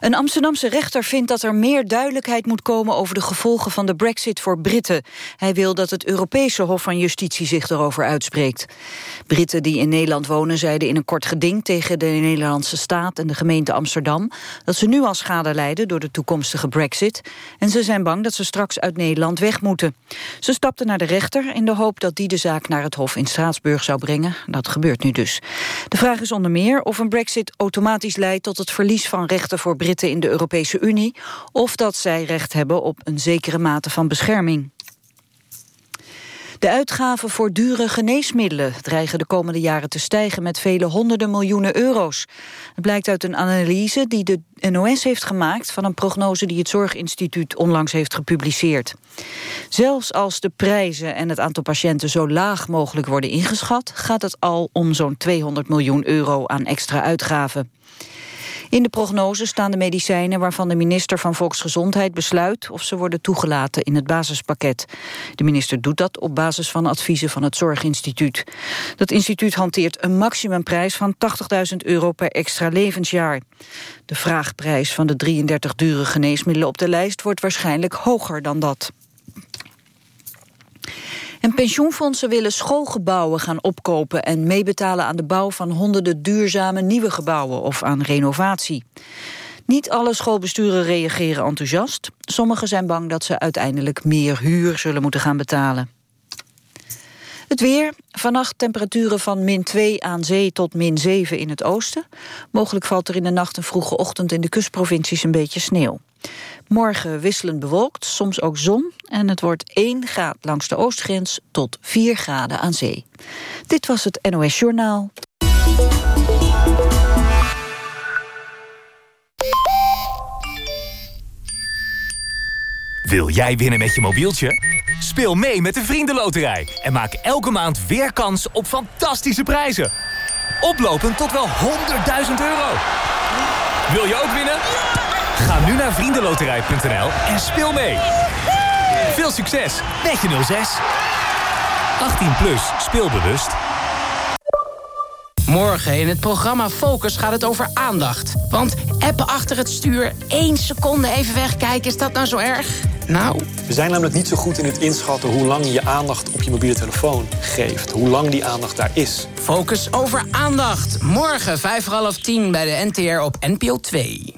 Een Amsterdamse rechter vindt dat er meer duidelijkheid moet komen... over de gevolgen van de brexit voor Britten. Hij wil dat het Europese Hof van Justitie zich erover uitspreekt. Britten die in Nederland wonen zeiden in een kort geding... tegen de Nederlandse staat en de gemeente Amsterdam... dat ze nu al schade lijden door de toekomstige brexit... en ze zijn bang dat ze straks uit Nederland weg moeten. Ze stapten naar de rechter in de hoop dat die de zaak naar het Hof in Straatsburg zou brengen. Dat gebeurt nu dus. De vraag is onder meer of een brexit automatisch leidt tot het verlies van rechten voor Britten in de Europese Unie, of dat zij recht hebben op een zekere mate van bescherming. De uitgaven voor dure geneesmiddelen dreigen de komende jaren te stijgen met vele honderden miljoenen euro's. Het blijkt uit een analyse die de NOS heeft gemaakt van een prognose die het Zorginstituut onlangs heeft gepubliceerd. Zelfs als de prijzen en het aantal patiënten zo laag mogelijk worden ingeschat, gaat het al om zo'n 200 miljoen euro aan extra uitgaven. In de prognose staan de medicijnen waarvan de minister van Volksgezondheid besluit of ze worden toegelaten in het basispakket. De minister doet dat op basis van adviezen van het Zorginstituut. Dat instituut hanteert een maximumprijs van 80.000 euro per extra levensjaar. De vraagprijs van de 33 dure geneesmiddelen op de lijst wordt waarschijnlijk hoger dan dat. En pensioenfondsen willen schoolgebouwen gaan opkopen... en meebetalen aan de bouw van honderden duurzame nieuwe gebouwen... of aan renovatie. Niet alle schoolbesturen reageren enthousiast. Sommigen zijn bang dat ze uiteindelijk meer huur zullen moeten gaan betalen. Het weer. Vannacht temperaturen van min 2 aan zee tot min 7 in het oosten. Mogelijk valt er in de nacht en vroege ochtend in de kustprovincies een beetje sneeuw. Morgen wisselend bewolkt, soms ook zon. En het wordt 1 graad langs de oostgrens tot 4 graden aan zee. Dit was het NOS Journaal. Wil jij winnen met je mobieltje? Speel mee met de Vriendenloterij en maak elke maand weer kans op fantastische prijzen. Oplopend tot wel 100.000 euro. Wil je ook winnen? Ga nu naar vriendenloterij.nl en speel mee. Veel succes met je 06. 18 plus, speelbewust. Morgen in het programma Focus gaat het over aandacht. Want appen achter het stuur, één seconde even wegkijken, is dat nou zo erg? Nou... We zijn namelijk niet zo goed in het inschatten hoe lang je je aandacht op je mobiele telefoon geeft. Hoe lang die aandacht daar is. Focus over aandacht. Morgen vijf voor half tien bij de NTR op NPO 2.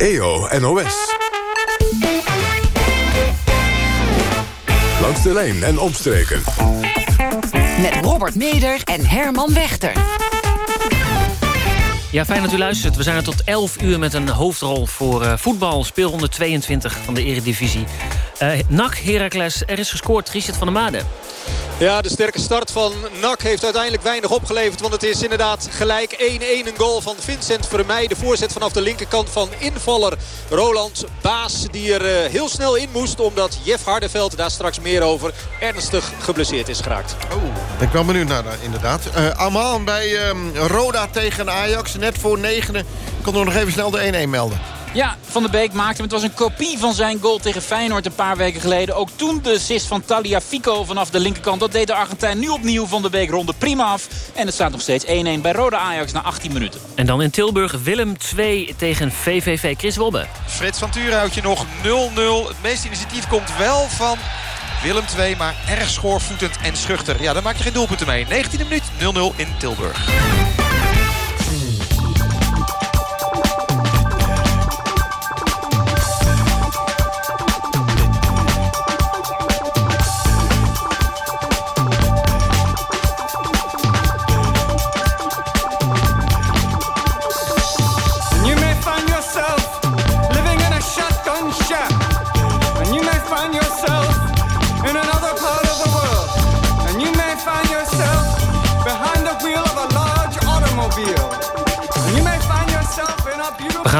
EO NOS. Langs de lijn en omstreken. Met Robert Meder en Herman Wechter. Ja, fijn dat u luistert. We zijn er tot 11 uur met een hoofdrol voor uh, voetbal. Speelronde 22 van de Eredivisie. Uh, NAC, Heracles, er is gescoord. Richard van der Made. Ja, de sterke start van NAC heeft uiteindelijk weinig opgeleverd. Want het is inderdaad gelijk 1-1 een goal van Vincent Vermeij. De voorzet vanaf de linkerkant van invaller Roland Baas. Die er uh, heel snel in moest. Omdat Jeff Hardeveld, daar straks meer over, ernstig geblesseerd is geraakt. Oh, ik ben benieuwd naar inderdaad. Uh, Amaan bij um, Roda tegen Ajax. Net voor negenen. Ik kon nog even snel de 1-1 melden. Ja, Van der Beek maakte hem. Het was een kopie van zijn goal tegen Feyenoord een paar weken geleden. Ook toen de assist van Talia Fico vanaf de linkerkant. Dat deed de Argentijn nu opnieuw. Van der Beek ronde prima af. En het staat nog steeds 1-1 bij Rode Ajax na 18 minuten. En dan in Tilburg Willem 2 tegen VVV. Chris Wobbe. Frits van Turenhoutje nog 0-0. Het meeste initiatief komt wel van Willem 2, maar erg schoorvoetend en schuchter. Ja, daar maak je geen doelpunten mee. 19e minuut 0-0 in Tilburg.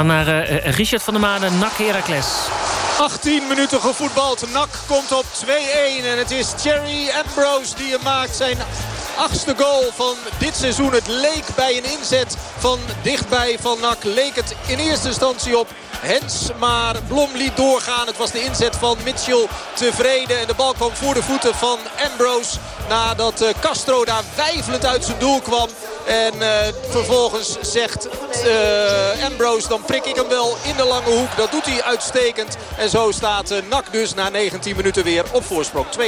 Naar uh, Richard van der Maden, NAC Heracles. 18 minuten gevoetbald. NAC komt op 2-1. En het is Thierry Ambrose die hem maakt. Zijn achtste goal van dit seizoen. Het leek bij een inzet van dichtbij van NAC. Leek het in eerste instantie op Hens. Maar Blom liet doorgaan. Het was de inzet van Mitchell tevreden. En de bal kwam voor de voeten van Ambrose. Nadat eh, Castro daar wijfelend uit zijn doel kwam. En uh, vervolgens zegt uh, Ambrose, dan prik ik hem wel in de lange hoek. Dat doet hij uitstekend. En zo staat uh, NAC dus na 19 minuten weer op voorsprong 2-1.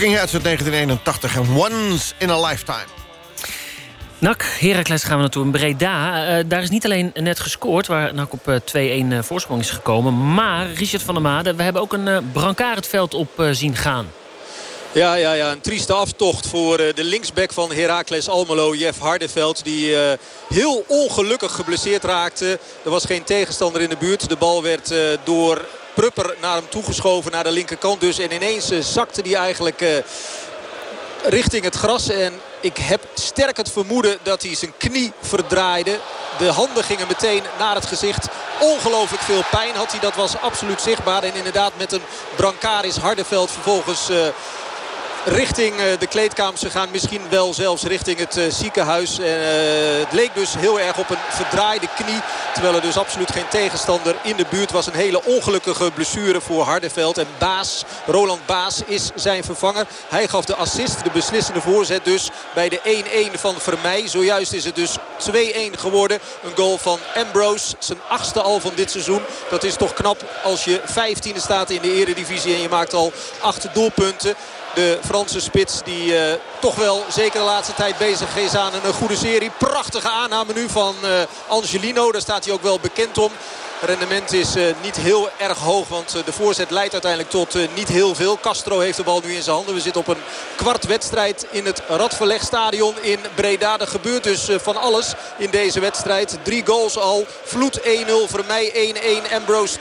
Talking Heads uit 1981 en Once in a Lifetime. NAC, Heracles gaan we naartoe in Breda. Eh, daar is niet alleen net gescoord, waar NAC op eh, 2-1 eh, voorsprong is gekomen. Maar, Richard van der Made, we hebben ook een uh, brancard het veld op zien gaan. Ja, ja, ja, een trieste aftocht voor de linksback van Heracles Almelo, Jeff Hardeveld. Die eh, heel ongelukkig geblesseerd raakte. Er was geen tegenstander in de buurt. De bal werd eh, door Prupper naar hem toegeschoven, naar de linkerkant dus. En ineens eh, zakte hij eigenlijk eh, richting het gras. En ik heb sterk het vermoeden dat hij zijn knie verdraaide. De handen gingen meteen naar het gezicht. Ongelooflijk veel pijn had hij. Dat was absoluut zichtbaar. En inderdaad met een brancard is Hardeveld vervolgens... eh, richting eh, de kleedkamers gegaan. Misschien wel zelfs richting het eh, ziekenhuis. En, eh, het leek dus heel erg op een verdraaide knie. Terwijl er dus absoluut geen tegenstander in de buurt was. Een hele ongelukkige blessure voor Hardeveld. En Baas, Roland Baas is zijn vervanger. Hij gaf de assist, de beslissende voorzet dus bij de 1-1 van Vermeij. Zojuist is het dus 2-1 geworden. Een goal van Ambrose. Zijn achtste al van dit seizoen. Dat is toch knap als je 15e staat in de eredivisie. En je maakt al acht doelpunten. De Franse spits die uh, toch wel zeker de laatste tijd bezig is aan een goede serie. Prachtige aanname nu van uh, Angelino. Daar staat hij ook wel bekend om. Rendement is uh, niet heel erg hoog. Want uh, de voorzet leidt uiteindelijk tot uh, niet heel veel. Castro heeft de bal nu in zijn handen. We zitten op een kwart wedstrijd in het Radverlegstadion in Breda. Er gebeurt dus van alles in deze wedstrijd. Drie goals al. Vloed 1-0. Vermeij 1-1. Ambrose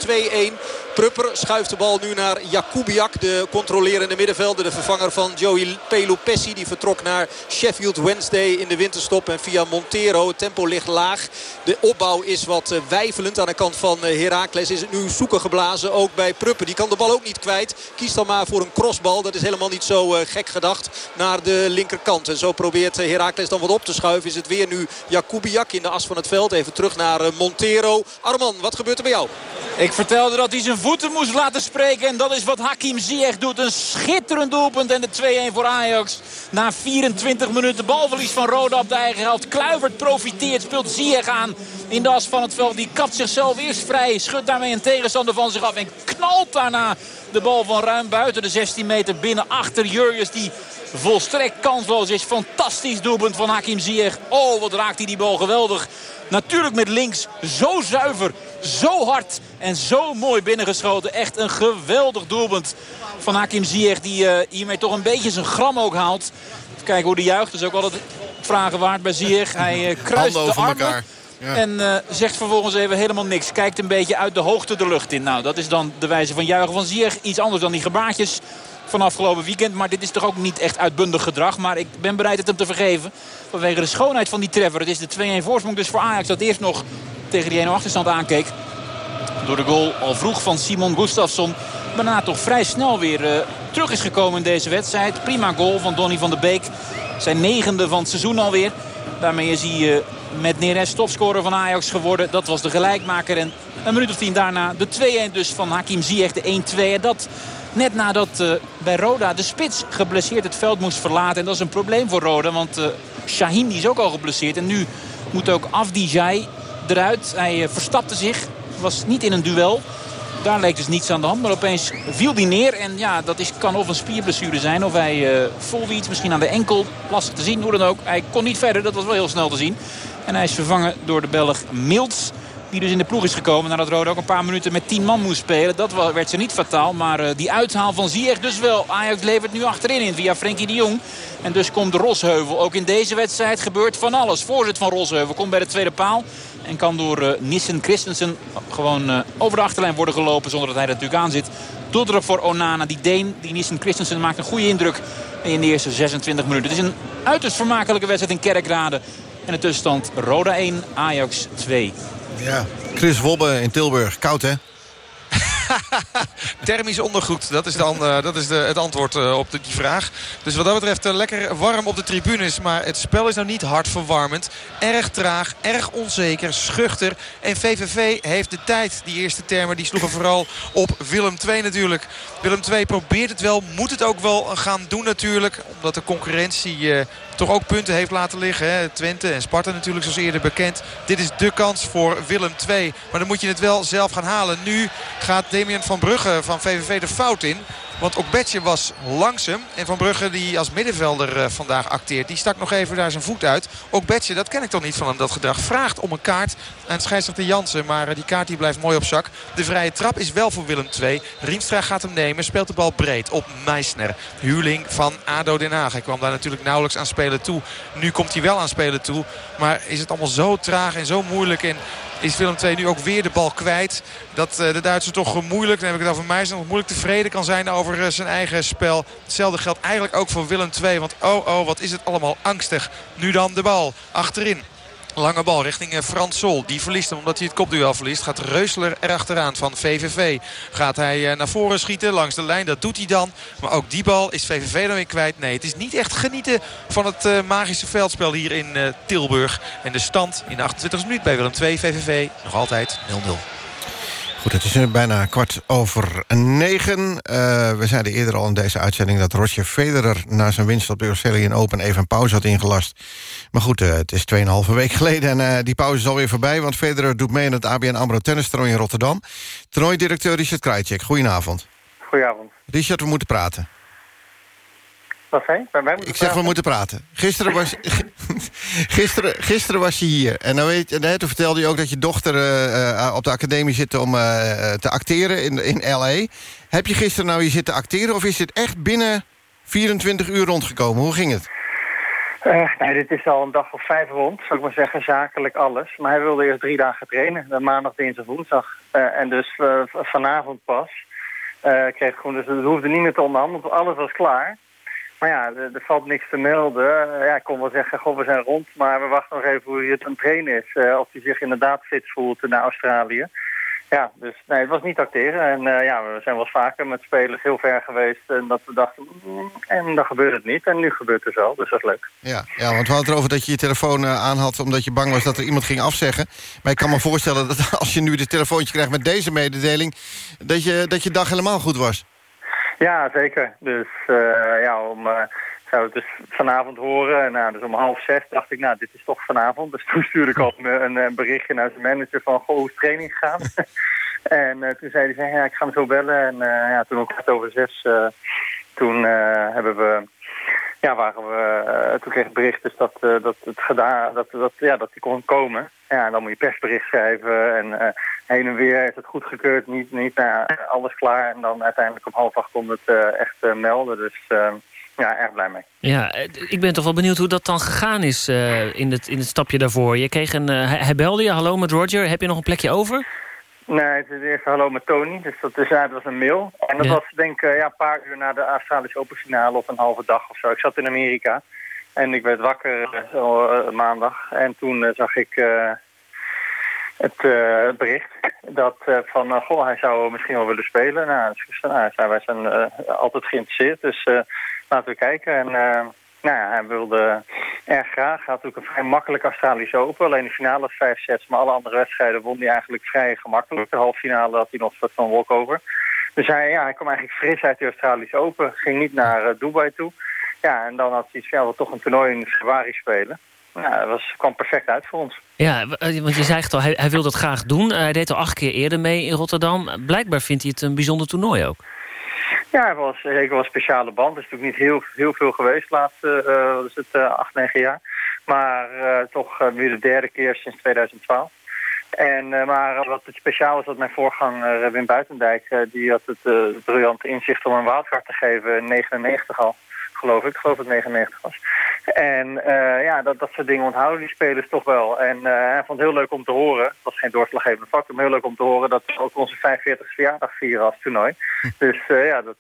2-1. Prupper schuift de bal nu naar Jakubiak. De controlerende middenvelder. De vervanger van Joey Pelopessi. Die vertrok naar Sheffield Wednesday in de winterstop. En via Montero. Het tempo ligt laag. De opbouw is wat wijfelend aan de kant van van Heracles is het nu zoeken geblazen. Ook bij Pruppen. Die kan de bal ook niet kwijt. Kiest dan maar voor een crossbal. Dat is helemaal niet zo gek gedacht naar de linkerkant. En zo probeert Heracles dan wat op te schuiven. Is het weer nu Jakubiak in de as van het veld. Even terug naar Montero. Arman, wat gebeurt er bij jou? Ik vertelde dat hij zijn voeten moest laten spreken. En dat is wat Hakim Ziyech doet. Een schitterend doelpunt en de 2-1 voor Ajax. Na 24 minuten balverlies van Roda op de eigen helft. Kluivert profiteert, speelt Ziyech aan in de as van het veld. Die kapt zichzelf eerst vrij. Schudt daarmee een tegenstander van zich af. En knalt daarna de bal van ruim buiten de 16 meter binnen. Achter Jurjus die volstrekt kansloos is. Fantastisch doelpunt van Hakim Ziyech. Oh, wat raakt hij die bal geweldig. Natuurlijk met links. Zo zuiver, zo hard en zo mooi binnengeschoten. Echt een geweldig doelpunt van Hakim Ziyech. Die uh, hiermee toch een beetje zijn gram ook haalt. Even kijken hoe de juicht. Dat is ook altijd vragen waard bij Ziyech. Hij uh, kruist de armen. Elkaar. En uh, zegt vervolgens even helemaal niks. Kijkt een beetje uit de hoogte de lucht in. Nou, dat is dan de wijze van juichen van Ziyech. Iets anders dan die gebaartjes van afgelopen weekend. Maar dit is toch ook niet echt uitbundig gedrag. Maar ik ben bereid het hem te vergeven. Vanwege de schoonheid van die treffer. Het is de 2-1 voorsprong dus voor Ajax. Dat eerst nog tegen die 1 achterstand aankeek. Door de goal al vroeg van Simon Gustafsson. Daarna toch vrij snel weer uh, terug is gekomen in deze wedstrijd. Prima goal van Donny van der Beek. Zijn negende van het seizoen alweer. Daarmee is hij uh, met Neres topscorer van Ajax geworden. Dat was de gelijkmaker. En een minuut of tien daarna de 2-1 dus van Hakim Ziyech, de 1-2. En dat net nadat uh, bij Roda de spits geblesseerd het veld moest verlaten. En dat is een probleem voor Roda. Want uh, Shaheen die is ook al geblesseerd. En nu moet ook Afdijay eruit. Hij verstapte zich. Was niet in een duel. Daar leek dus niets aan de hand. Maar opeens viel hij neer. En ja, dat is, kan of een spierblessure zijn. Of hij uh, voelde iets. Misschien aan de enkel. Lastig te zien. Hoe dan ook. Hij kon niet verder. Dat was wel heel snel te zien. En hij is vervangen door de Belg Milts. Die dus in de ploeg is gekomen nadat Roda ook een paar minuten met 10 man moest spelen. Dat werd ze niet fataal. Maar uh, die uithaal van Ziyech dus wel. Ajax levert nu achterin in via Frenkie de Jong. En dus komt Rosheuvel. Ook in deze wedstrijd gebeurt van alles. Voorzet van Rosheuvel komt bij de tweede paal. En kan door uh, Nissen Christensen gewoon uh, over de achterlijn worden gelopen. Zonder dat hij er natuurlijk aan zit. Doeltrap voor Onana. Die Deen, die Nissen Christensen maakt een goede indruk in de eerste 26 minuten. Het is een uiterst vermakelijke wedstrijd in Kerkrade. En de tussenstand Roda 1, Ajax 2. Ja, Chris Wobbe in Tilburg. Koud, hè? Thermisch ondergoed, dat is, dan, uh, dat is de, het antwoord uh, op de, die vraag. Dus wat dat betreft uh, lekker warm op de tribunes. Maar het spel is nou niet hartverwarmend. Erg traag, erg onzeker, schuchter. En VVV heeft de tijd. Die eerste termen die sloegen vooral op Willem II natuurlijk. Willem II probeert het wel, moet het ook wel gaan doen natuurlijk. Omdat de concurrentie toch ook punten heeft laten liggen. Hè. Twente en Sparta natuurlijk zoals eerder bekend. Dit is de kans voor Willem II. Maar dan moet je het wel zelf gaan halen. Nu gaat Damian van Brugge van VVV de fout in. Want Okbetje was langzaam. En Van Brugge die als middenvelder uh, vandaag acteert. Die stak nog even daar zijn voet uit. Okbetje, dat ken ik toch niet van hem dat gedrag. Vraagt om een kaart aan scheidsrechter Jansen. Maar uh, die kaart die blijft mooi op zak. De vrije trap is wel voor Willem II. Riemstra gaat hem nemen. Speelt de bal breed op Meisner. Huurling van ADO Den Haag. Hij kwam daar natuurlijk nauwelijks aan spelen toe. Nu komt hij wel aan spelen toe. Maar is het allemaal zo traag en zo moeilijk. En is Willem II nu ook weer de bal kwijt. Dat uh, de Duitsers toch moeilijk, dan heb ik het over Meijs, nog moeilijk tevreden kan zijn over uh, zijn eigen spel. Hetzelfde geldt eigenlijk ook voor Willem II. Want oh oh, wat is het allemaal angstig. Nu dan de bal achterin. Lange bal richting Frans Sol. Die verliest hem omdat hij het kopduel verliest. Gaat Reusler erachteraan van VVV. Gaat hij naar voren schieten langs de lijn. Dat doet hij dan. Maar ook die bal is VVV dan weer kwijt. Nee, het is niet echt genieten van het uh, magische veldspel hier in Tilburg. En de stand in de 28e minuut bij Willem 2 VVV nog altijd 0-0. Goed, het is bijna kwart over negen. Uh, we zeiden eerder al in deze uitzending... dat Roger Federer na zijn winst op de Australian Open... even een pauze had ingelast. Maar goed, uh, het is 2,5 week geleden en uh, die pauze is alweer voorbij... want Federer doet mee in het ABN AMRO tennistoernooi in Rotterdam. Toernooidirecteur Richard Krajcek, goedenavond. Goedenavond. Richard, we moeten praten. Wat zei Ik zeg, we moeten praten. Gisteren was, gisteren, gisteren was je hier. En dan weet, je, toen vertelde je ook dat je dochter uh, op de academie zit om uh, te acteren in, in L.A. Heb je gisteren nou hier zitten acteren... of is dit echt binnen 24 uur rondgekomen? Hoe ging het? Uh, nee, dit is al een dag of vijf rond, zou ik maar zeggen, zakelijk alles. Maar hij wilde eerst drie dagen trainen, maandag, dinsdag, woensdag. en dus vanavond pas kreeg gewoon, dus het hoefde niet meer te onderhandelen, alles was klaar. Maar ja, er, valt niks te melden. Ja, ik kon wel zeggen, goh, we zijn rond. Maar we wachten nog even hoe hij het aan het trainen is. Uh, of hij zich inderdaad fit voelt naar Australië. Ja, dus nee, het was niet acteren. En uh, ja, we zijn wel vaker met spelers heel ver geweest. En dat we dachten, mm, en dan gebeurt het niet. En nu gebeurt het wel, dus dat is leuk. Ja, ja want we hadden het erover dat je je telefoon uh, aan had... omdat je bang was dat er iemand ging afzeggen. Maar ik kan me voorstellen dat als je nu dit telefoontje krijgt met deze mededeling... dat je, dat je dag helemaal goed was. Ja, zeker. Dus uh, ja, om zou het dus vanavond horen. Nou, dus om half zes dacht ik, nou, dit is toch vanavond. Dus toen stuurde ik al een, een berichtje naar zijn manager van, goh, hoe is training gegaan? en uh, toen zei hij, ja, ik ga hem zo bellen. En uh, ja, toen om kwart over zes, uh, toen hebben we... Ja, waren we, toen kreeg ik bericht dus dat, dat het gedaan, dat, dat, ja, dat hij kon komen. Ja, en dan moet je persbericht schrijven en heen en weer is het goedgekeurd, niet, niet, nou, alles klaar. En dan uiteindelijk om half acht kon het echt melden. Dus ja, erg blij mee. Ja, ik ben toch wel benieuwd hoe dat dan gegaan is in, het, in het stapje daarvoor. Je kreeg een, uh, hij belde je, hallo met Roger. Heb je nog een plekje over? Nee, het is eerst hallo met Tony. Dus dat, is, ja, dat was een mail. En dat ja. was denk ik ja, een paar uur na de Australische Open finale of een halve dag of zo. Ik zat in Amerika en ik werd wakker zo, uh, maandag. En toen zag ik het bericht dat van, goh, hij zou misschien wel willen spelen. Nou, dus, nou wij zijn altijd geïnteresseerd, dus laten we kijken. En nou ja, hij wilde erg graag. Hij had ook een vrij makkelijk Australische Open. Alleen de finale vijf sets, maar alle andere wedstrijden won hij eigenlijk vrij gemakkelijk. De halve finale had hij nog een soort van walkover. Dus hij, ja, hij kwam eigenlijk fris uit de Australische Open. Ging niet naar uh, Dubai toe. Ja, en dan had hij ja, toch een toernooi in februari spelen. Ja, dat was, kwam perfect uit voor ons. Ja, want je zei het al, hij, hij wil dat graag doen. Hij deed al acht keer eerder mee in Rotterdam. Blijkbaar vindt hij het een bijzonder toernooi ook. Ja, het was wel een speciale band. Het is natuurlijk niet heel, heel veel geweest de laatste uh, wat is het, uh, acht, negen jaar. Maar uh, toch weer de derde keer sinds 2012. En, maar wat het speciaal is, dat mijn voorganger Wim Buitendijk... die had het briljante inzicht om een wildcard te geven in 99 al geloof ik. Ik geloof dat het 99 was. En uh, ja, dat, dat soort dingen onthouden die spelers toch wel. En uh, hij vond het heel leuk om te horen. Het was geen doorslaggevende factor, maar heel leuk om te horen... dat we ook onze 45 e verjaardag vieren als toernooi. Dus uh, ja, dat,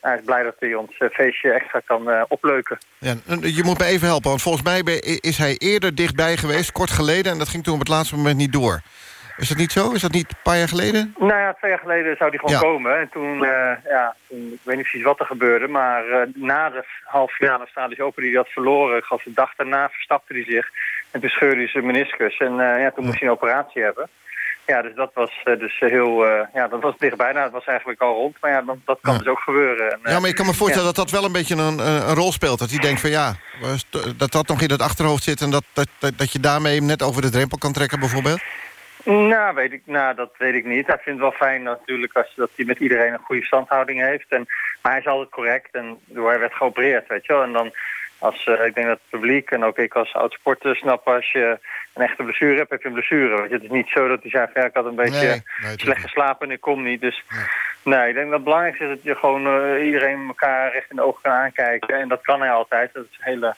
hij is blij dat hij ons feestje extra kan opleuken. Ja, je moet me even helpen, want volgens mij is hij eerder dichtbij geweest, kort geleden... en dat ging toen op het laatste moment niet door. Is dat niet zo? Is dat niet een paar jaar geleden? Nou ja, twee jaar geleden zou die gewoon ja. komen. En toen, uh, ja, toen, ik weet niet precies wat er gebeurde... maar uh, na de halve finale Australische Open die hij had verloren... Ik de dag daarna verstapte hij zich en toen scheurde hij zijn meniscus. En uh, ja, toen moest hij een operatie hebben. Ja, dus dat was dus heel, ja, dat was dichtbij. Nou, dat was eigenlijk al rond, maar ja, dat, dat kan ja. dus ook gebeuren. En, ja, maar ik kan me voorstellen ja. dat dat wel een beetje een, een rol speelt. Dat hij denkt van ja, dat dat nog in het achterhoofd zit... en dat, dat, dat je daarmee hem net over de drempel kan trekken bijvoorbeeld? Nou, weet ik, nou, dat weet ik niet. Hij vindt het wel fijn natuurlijk als, dat hij met iedereen een goede standhouding heeft. En, maar hij is altijd correct en hij werd geopereerd, weet je wel. En dan, als, uh, ik denk dat het publiek en ook ik als oud-sporter snap... als je een echte blessure hebt, heb je een blessure. Weet je? Het is niet zo dat hij zei, ja, ik had een beetje nee, nee, slecht geslapen en ik kom niet. Dus nee, nee ik denk dat het belangrijkste is dat je gewoon uh, iedereen elkaar recht in de ogen kan aankijken. En dat kan hij altijd. Dat is een hele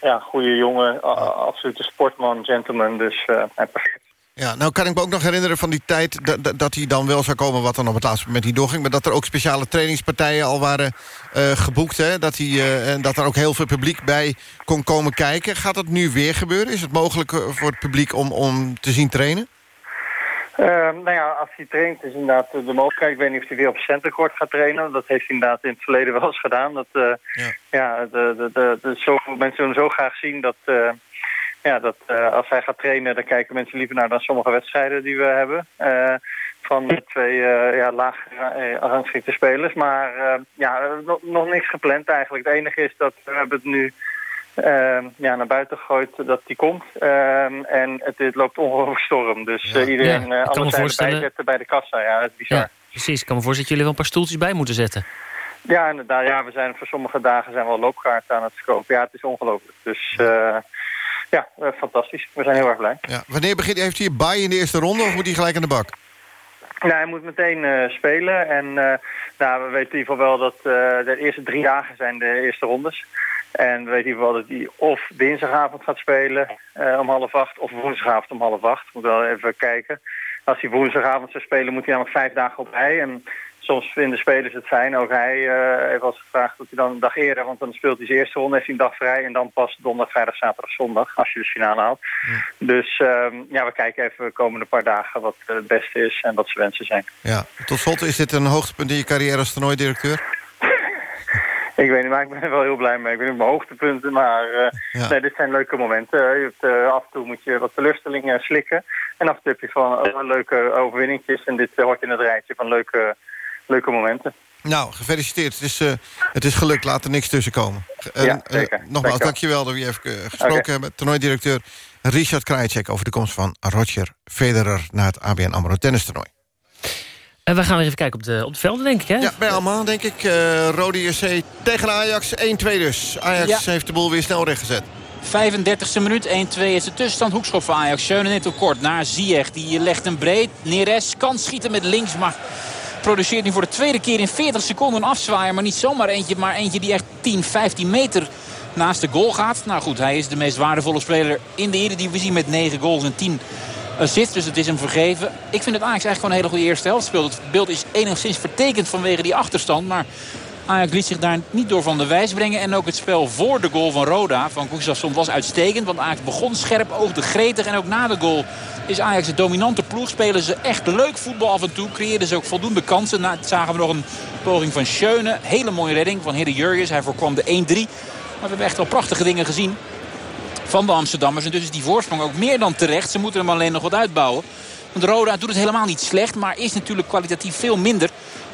ja, goede jongen, absolute sportman, gentleman. Dus uh, perfect. Ja, nou kan ik me ook nog herinneren van die tijd... dat, dat hij dan wel zou komen, wat dan op het laatste moment niet doorging... maar dat er ook speciale trainingspartijen al waren uh, geboekt... Hè? Dat, hij, uh, en dat er ook heel veel publiek bij kon komen kijken. Gaat dat nu weer gebeuren? Is het mogelijk voor het publiek om, om te zien trainen? Uh, nou ja, als hij traint is inderdaad de mogelijkheid. Ik weet niet of hij weer op centercourt gaat trainen. Dat heeft hij inderdaad in het verleden wel eens gedaan. Dat, ja. ja, de, de, de, de, zoveel mensen hem zo graag zien dat ja, dat, uh, als hij gaat trainen, dan kijken mensen liever naar dan sommige wedstrijden die we hebben. Uh, van de twee uh, ja, laag rangschikte spelers. Maar ja, nog, nog niks gepland eigenlijk. Het enige is dat we hebben het nu ja, naar buiten gegooid dat die komt. en het, het loopt ongelooflijk storm. Dus ja. iedereen ja, alles erbij zetten bij de kassa. Ja, dat is bizar. Ja, precies, ik kan me voorstellen dat jullie wel een paar stoeltjes bij moeten zetten. Ja, inderdaad. Ja, we zijn voor sommige dagen zijn we al loopkaarten aan het scopen. Ja, het is ongelooflijk. Dus... Ja, uh, fantastisch. We zijn heel erg blij. Ja. Wanneer begint, heeft hij een bye in de eerste ronde of moet hij gelijk aan de bak? Nou, hij moet meteen uh, spelen. En uh, nou, we weten in ieder geval wel dat de eerste drie dagen zijn de eerste rondes. En we weten in ieder geval dat hij of dinsdagavond gaat spelen om half acht... of woensdagavond om half acht. Moet wel even kijken. Als hij woensdagavond zou spelen moet hij namelijk vijf dagen op rij. En soms vinden spelers het fijn. Ook hij uh, heeft eens gevraagd dat hij dan een dag eerder... want dan speelt hij zijn eerste ronde, heeft hij een dag vrij... en dan pas donderdag, vrijdag, zaterdag, zondag, als je de finale haalt. Dus uh, ja, we kijken even de komende paar dagen wat het beste is... en wat zijn wensen zijn. Ja, tot slot, is dit een hoogtepunt in je carrière als toernooidirecteur? Ik weet niet, maar ik ben er wel heel blij mee. Ik ben op mijn hoogtepunten, maar uh, ja. nee, dit zijn leuke momenten. Je hebt, uh, af en toe moet je wat teleurstellingen slikken. En af en toe heb je van uh, leuke overwinningjes. En dit hoort in het rijtje van leuke, leuke momenten. Nou, gefeliciteerd. Het is, het is gelukt. Laat er niks tussen komen. ja, zeker. nogmaals, dankjewel dat we even gesproken okay. hebben. Toernooidirecteur Richard Krajicek over de komst van Roger Federer... naar het ABN AMRO tennistoernooi. En we gaan weer even kijken op de, op de velden, denk ik, hè? Ja, bij allemaal, denk ik. Uh, Rode JC tegen Ajax, 1-2 dus. Ajax ja. heeft de boel weer snel rechtgezet. 35e minuut, 1-2 is de tussenstand. Hoekschop van Ajax. Schöne net op kort naar Ziyech. Die legt hem breed. Neres kan schieten met links, maar produceert nu voor de tweede keer in 40 seconden een afzwaaier. Maar niet zomaar eentje, maar eentje die echt 10, 15 meter naast de goal gaat. Nou goed, hij is de meest waardevolle speler in de Eredivisie met 9 goals en 10 assists. Dus het is hem vergeven. Ik vind het Ajax eigenlijk gewoon een hele goede eerste helft. Het beeld is enigszins vertekend vanwege die achterstand. Maar Ajax liet zich daar niet door van de wijs brengen. En ook het spel voor de goal van Roda, van Gustafsson, was uitstekend. Want Ajax begon scherp, oogde gretig. En ook na de goal is Ajax een dominante ploeg. Spelen ze echt leuk voetbal af en toe. Creëerden ze ook voldoende kansen. Na, zagen we nog een poging van Schöne. Hele mooie redding van Hidde Jurgens. Hij voorkwam de 1-3. Maar we hebben echt wel prachtige dingen gezien van de Amsterdammers. En dus is die voorsprong ook meer dan terecht. Ze moeten hem alleen nog wat uitbouwen. Want Roda doet het helemaal niet slecht. Maar is natuurlijk kwalitatief veel minder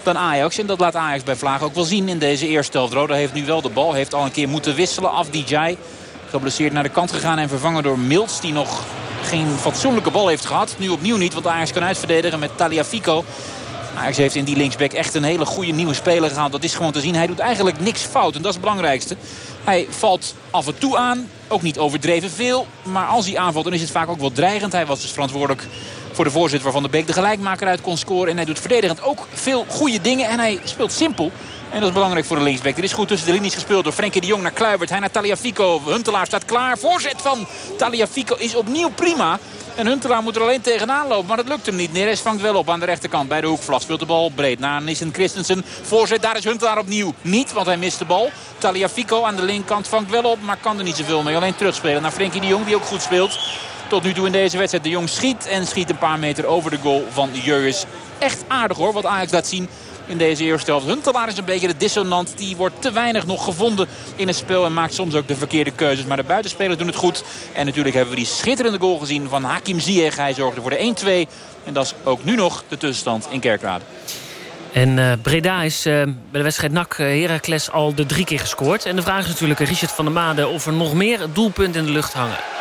dan Ajax. En dat laat Ajax bij Vlaag ook wel zien in deze eerste helft. Roda heeft nu wel de bal. Heeft al een keer moeten wisselen. Af DJ. Geblesseerd naar de kant gegaan en vervangen door Milts. Die nog geen fatsoenlijke bal heeft gehad. Nu opnieuw niet. Want Ajax kan uitverdedigen met Taliafico. Ajax heeft in die linksback echt een hele goede nieuwe speler gehaald. Dat is gewoon te zien. Hij doet eigenlijk niks fout. En dat is het belangrijkste. Hij valt af en toe aan. Ook niet overdreven veel. Maar als hij aanvalt dan is het vaak ook wel dreigend. Hij was dus verantwoordelijk voor de voorzitter waarvan de Beek de gelijkmaker uit kon scoren. En hij doet verdedigend ook veel goede dingen. En hij speelt simpel. En dat is belangrijk voor de linksback. Er is goed tussen de linies gespeeld door Frenkie de Jong naar Kluivert. Hij naar Taliafico. Huntelaar staat klaar. Voorzet van Taliafico is opnieuw prima. En Huntelaar moet er alleen tegenaan lopen. Maar dat lukt hem niet. Neres vangt wel op aan de rechterkant bij de hoekvlag. Speelt de bal breed naar Nissen Christensen. Voorzet, daar is Huntelaar opnieuw. Niet, want hij mist de bal. Taliafico aan de linkerkant vangt wel op. Maar kan er niet zoveel mee. Alleen terugspelen naar Frenkie de Jong die ook goed speelt. Tot nu toe in deze wedstrijd. De Jong schiet en schiet een paar meter over de goal van Jurgens. Echt aardig hoor, wat Ajax laat zien in deze eerste helft. Huntelaar is een beetje de dissonant. Die wordt te weinig nog gevonden in het spel. En maakt soms ook de verkeerde keuzes. Maar de buitenspelers doen het goed. En natuurlijk hebben we die schitterende goal gezien van Hakim Ziyech. Hij zorgde voor de 1-2. En dat is ook nu nog de tussenstand in Kerkrade. En uh, Breda is uh, bij de wedstrijd NAC uh, Heracles al de drie keer gescoord. En de vraag is natuurlijk Richard van der Made... of er nog meer doelpunten in de lucht hangen.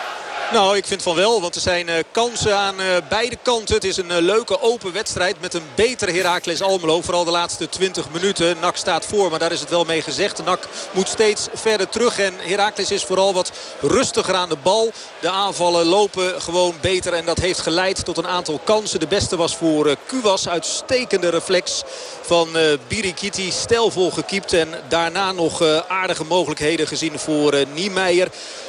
Nou, ik vind van wel, want er zijn uh, kansen aan uh, beide kanten. Het is een uh, leuke open wedstrijd met een betere Heracles Almelo. Vooral de laatste 20 minuten. NAC staat voor, maar daar is het wel mee gezegd. NAC moet steeds verder terug en Heracles is vooral wat rustiger aan de bal. De aanvallen lopen gewoon beter en dat heeft geleid tot een aantal kansen. De beste was voor Kuwas. Uitstekende reflex van Birikiti. Stijlvol gekiept en daarna nog aardige mogelijkheden gezien voor Niemeyer.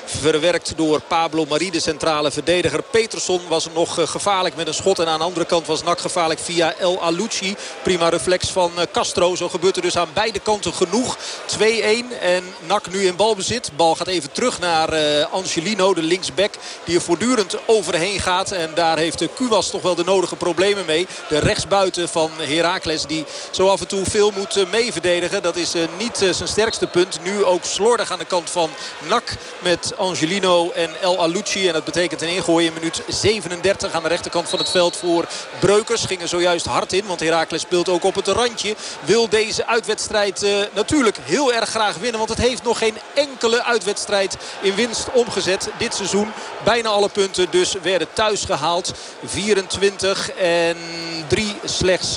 Verwerkt door Pablo Marie, de centrale verdediger. Peterson was nog gevaarlijk met een schot. En aan de andere kant was Nak gevaarlijk via El Alucci. Prima reflex van Castro. Zo gebeurt er dus aan beide kanten genoeg. 2-1 en Nak nu in balbezit. Bal gaat even terug naar Angelino, de linksback. Die er voortdurend overheen gaat. En daar heeft Kuwas toch wel de nodige problemen mee. De rechtsbuiten van Heracles die zo af en toe veel moet meeverdedigen. Dat is niet zijn sterkste punt. Nu ook slordig aan de kant van Nak met Angelino en El Alucci. En dat betekent een ingooi in minuut 37 aan de rechterkant van het veld voor Breukers. Gingen zojuist hard in, want Heracles speelt ook op het randje. Wil deze uitwedstrijd uh, natuurlijk heel erg graag winnen. Want het heeft nog geen enkele uitwedstrijd in winst omgezet dit seizoen. Bijna alle punten dus werden thuis gehaald. 24 en 3 slechts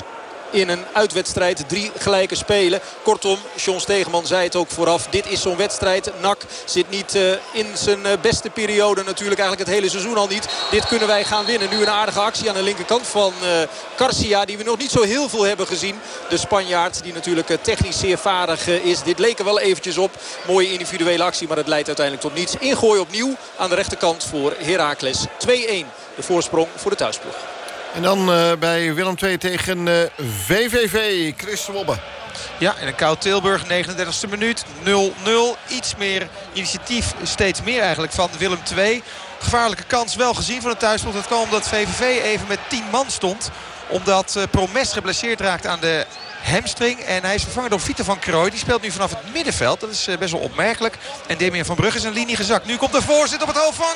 in een uitwedstrijd. Drie gelijke spelen. Kortom, John Stegeman zei het ook vooraf. Dit is zo'n wedstrijd. NAC zit niet uh, in zijn uh, beste periode. Natuurlijk eigenlijk het hele seizoen al niet. Dit kunnen wij gaan winnen. Nu een aardige actie aan de linkerkant van uh, Garcia. Die we nog niet zo heel veel hebben gezien. De Spanjaard die natuurlijk technisch zeer vaardig is. Dit leek er wel eventjes op. Mooie individuele actie. Maar het leidt uiteindelijk tot niets. Ingooi opnieuw aan de rechterkant voor Heracles. 2-1. De voorsprong voor de thuisploeg. En dan uh, bij Willem II tegen VVV. Chris Wobbe. Ja, in een koud Tilburg, 39e minuut, 0-0. Iets meer initiatief, steeds meer eigenlijk van Willem II. Gevaarlijke kans wel gezien van het thuispot. Dat kwam omdat VVV even met 10 man stond. Omdat uh, Promes geblesseerd raakt aan de hamstring. En hij is vervangen door Vito van Krooi. Die speelt nu vanaf het middenveld. Dat is best wel opmerkelijk. En Demian van Brugge is een linie gezakt. Nu komt de voorzet op het hoofd van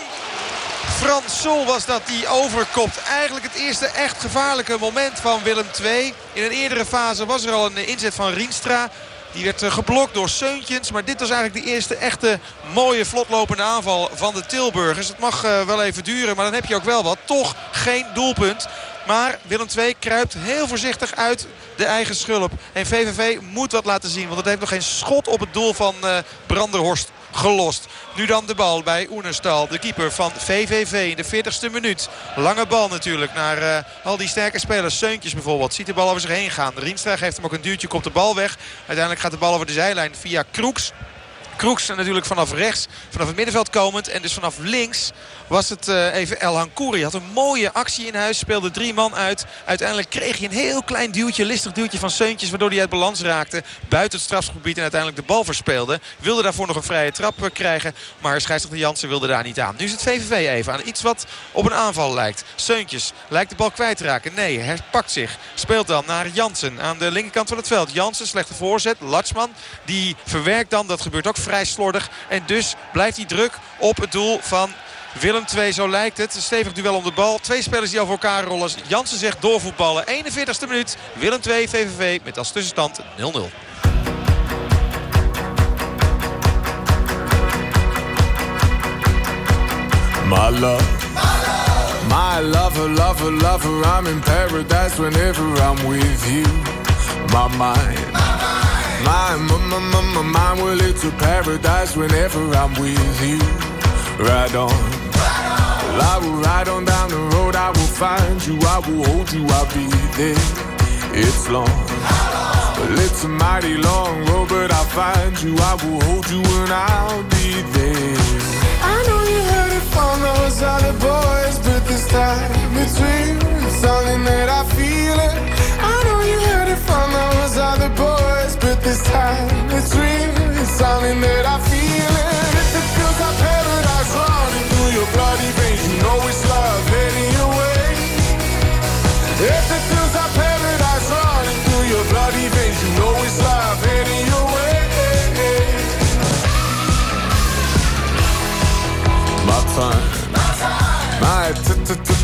Frans Sol was dat die overkopt. Eigenlijk het eerste echt gevaarlijke moment van Willem II. In een eerdere fase was er al een inzet van Rienstra. Die werd geblokt door Seuntjens. Maar dit was eigenlijk de eerste echte mooie vlotlopende aanval van de Tilburgers. Het mag wel even duren, maar dan heb je ook wel wat. Toch geen doelpunt. Maar Willem II kruipt heel voorzichtig uit de eigen schulp. En VVV moet wat laten zien. Want het heeft nog geen schot op het doel van uh, Branderhorst gelost. Nu dan de bal bij Oenerstal. De keeper van VVV in de 40ste minuut. Lange bal natuurlijk naar uh, al die sterke spelers. Seuntjes bijvoorbeeld. Ziet de bal over zich heen gaan. Rienstra geeft hem ook een duwtje. Komt de bal weg. Uiteindelijk gaat de bal over de zijlijn via Kroeks. Kroeks natuurlijk vanaf rechts, vanaf het middenveld komend. En dus vanaf links was het uh, even El Hankouri. Had een mooie actie in huis, speelde drie man uit. Uiteindelijk kreeg hij een heel klein duwtje, listig duwtje van Seuntjes... waardoor hij uit balans raakte, buiten het strafgebied en uiteindelijk de bal verspeelde. Wilde daarvoor nog een vrije trap uh, krijgen, maar scheidsrechter Jansen wilde daar niet aan. Nu is het VVV even aan iets wat op een aanval lijkt. Seuntjes lijkt de bal kwijt te raken. Nee, hij pakt zich. Speelt dan naar Jansen aan de linkerkant van het veld. Jansen, slechte voorzet. Latsman, die verwerkt dan. Dat gebeurt ook vrij slordig. En dus blijft hij druk op het doel van Willem 2, zo lijkt het. Stevig duel om de bal. Twee spelers die over elkaar rollen. Jansen zegt doorvoetballen. 41ste minuut. Willem 2, VVV met als tussenstand 0-0. My love. My lover, lover, lover, I'm in paradise whenever I'm with you. My mind, my, my, my, my, my mind, will lead to paradise whenever I'm with you. Ride on. Well, I will ride on down the road. I will find you. I will hold you. I'll be there. It's long. Well, it's a mighty long road, but I'll find you. I will hold you and I'll be there. I know you heard it from those other boys, but this time. It's something that I feel it. Those other boys, but this time it's real. It's something that I feel it. If it feels like paradise running through your bloody veins, you know it's love heading your way. If it feels like paradise running through your bloody veins, you know it's love heading your way. My time, my time,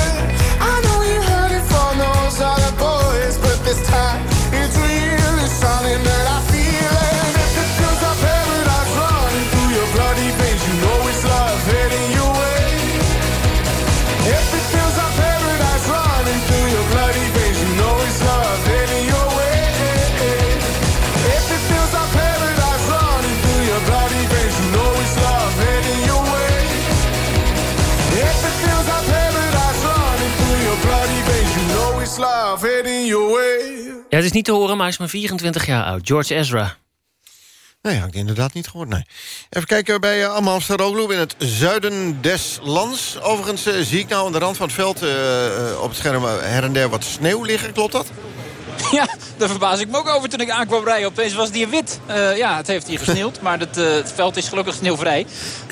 Ja, het is niet te horen, maar hij is maar 24 jaar oud. George Ezra. Nee, had ik inderdaad niet gehoord, nee. Even kijken bij uh, Amman Amsterdam in het zuiden des lands. Overigens uh, zie ik nou aan de rand van het veld uh, op het scherm her en der wat sneeuw liggen. Klopt dat? Ja, daar verbaas ik me ook over toen ik aankwam rijden. Opeens was hier wit. Uh, ja, het heeft hier gesneeuwd, maar het, uh, het, veld is gelukkig sneeuwvrij.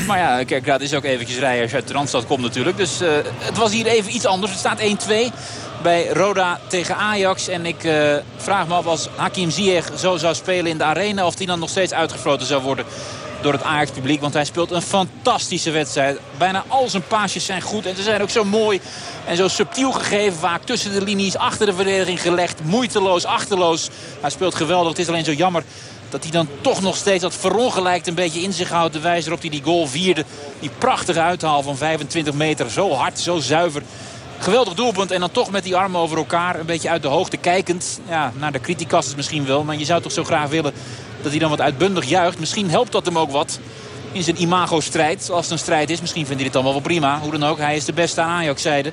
Maar ja, Kerkraad is ook eventjes rijden als je uit de Randstad komt natuurlijk. Dus uh, het was hier even iets anders. Het staat 1-2 bij Roda tegen Ajax. En ik vraag me af als Hakim Ziyech zo zou spelen in de arena... of die dan nog steeds uitgefloten zou worden door het Ajax-publiek. Want hij speelt een fantastische wedstrijd. Bijna al zijn paasjes zijn goed. En ze zijn ook zo mooi en zo subtiel gegeven. Vaak tussen de linies, achter de verdediging gelegd. Moeiteloos, achterloos. Hij speelt geweldig. Het is alleen zo jammer dat hij dan toch nog steeds dat verongelijkt een beetje in zich houdt. De wijze waarop hij die goal vierde. Die prachtige uithaal van 25 meter. Zo hard, zo zuiver. Geweldig doelpunt en dan toch met die armen over elkaar. Een beetje uit de hoogte kijkend. Ja, naar de criticas misschien wel. Maar je zou toch zo graag willen dat hij dan wat uitbundig juicht. Misschien helpt dat hem ook wat. in zijn imago-strijd. Als het een strijd is, misschien vindt hij dit dan wel prima. Hoe dan ook, hij is de beste aan Ajax-zijde.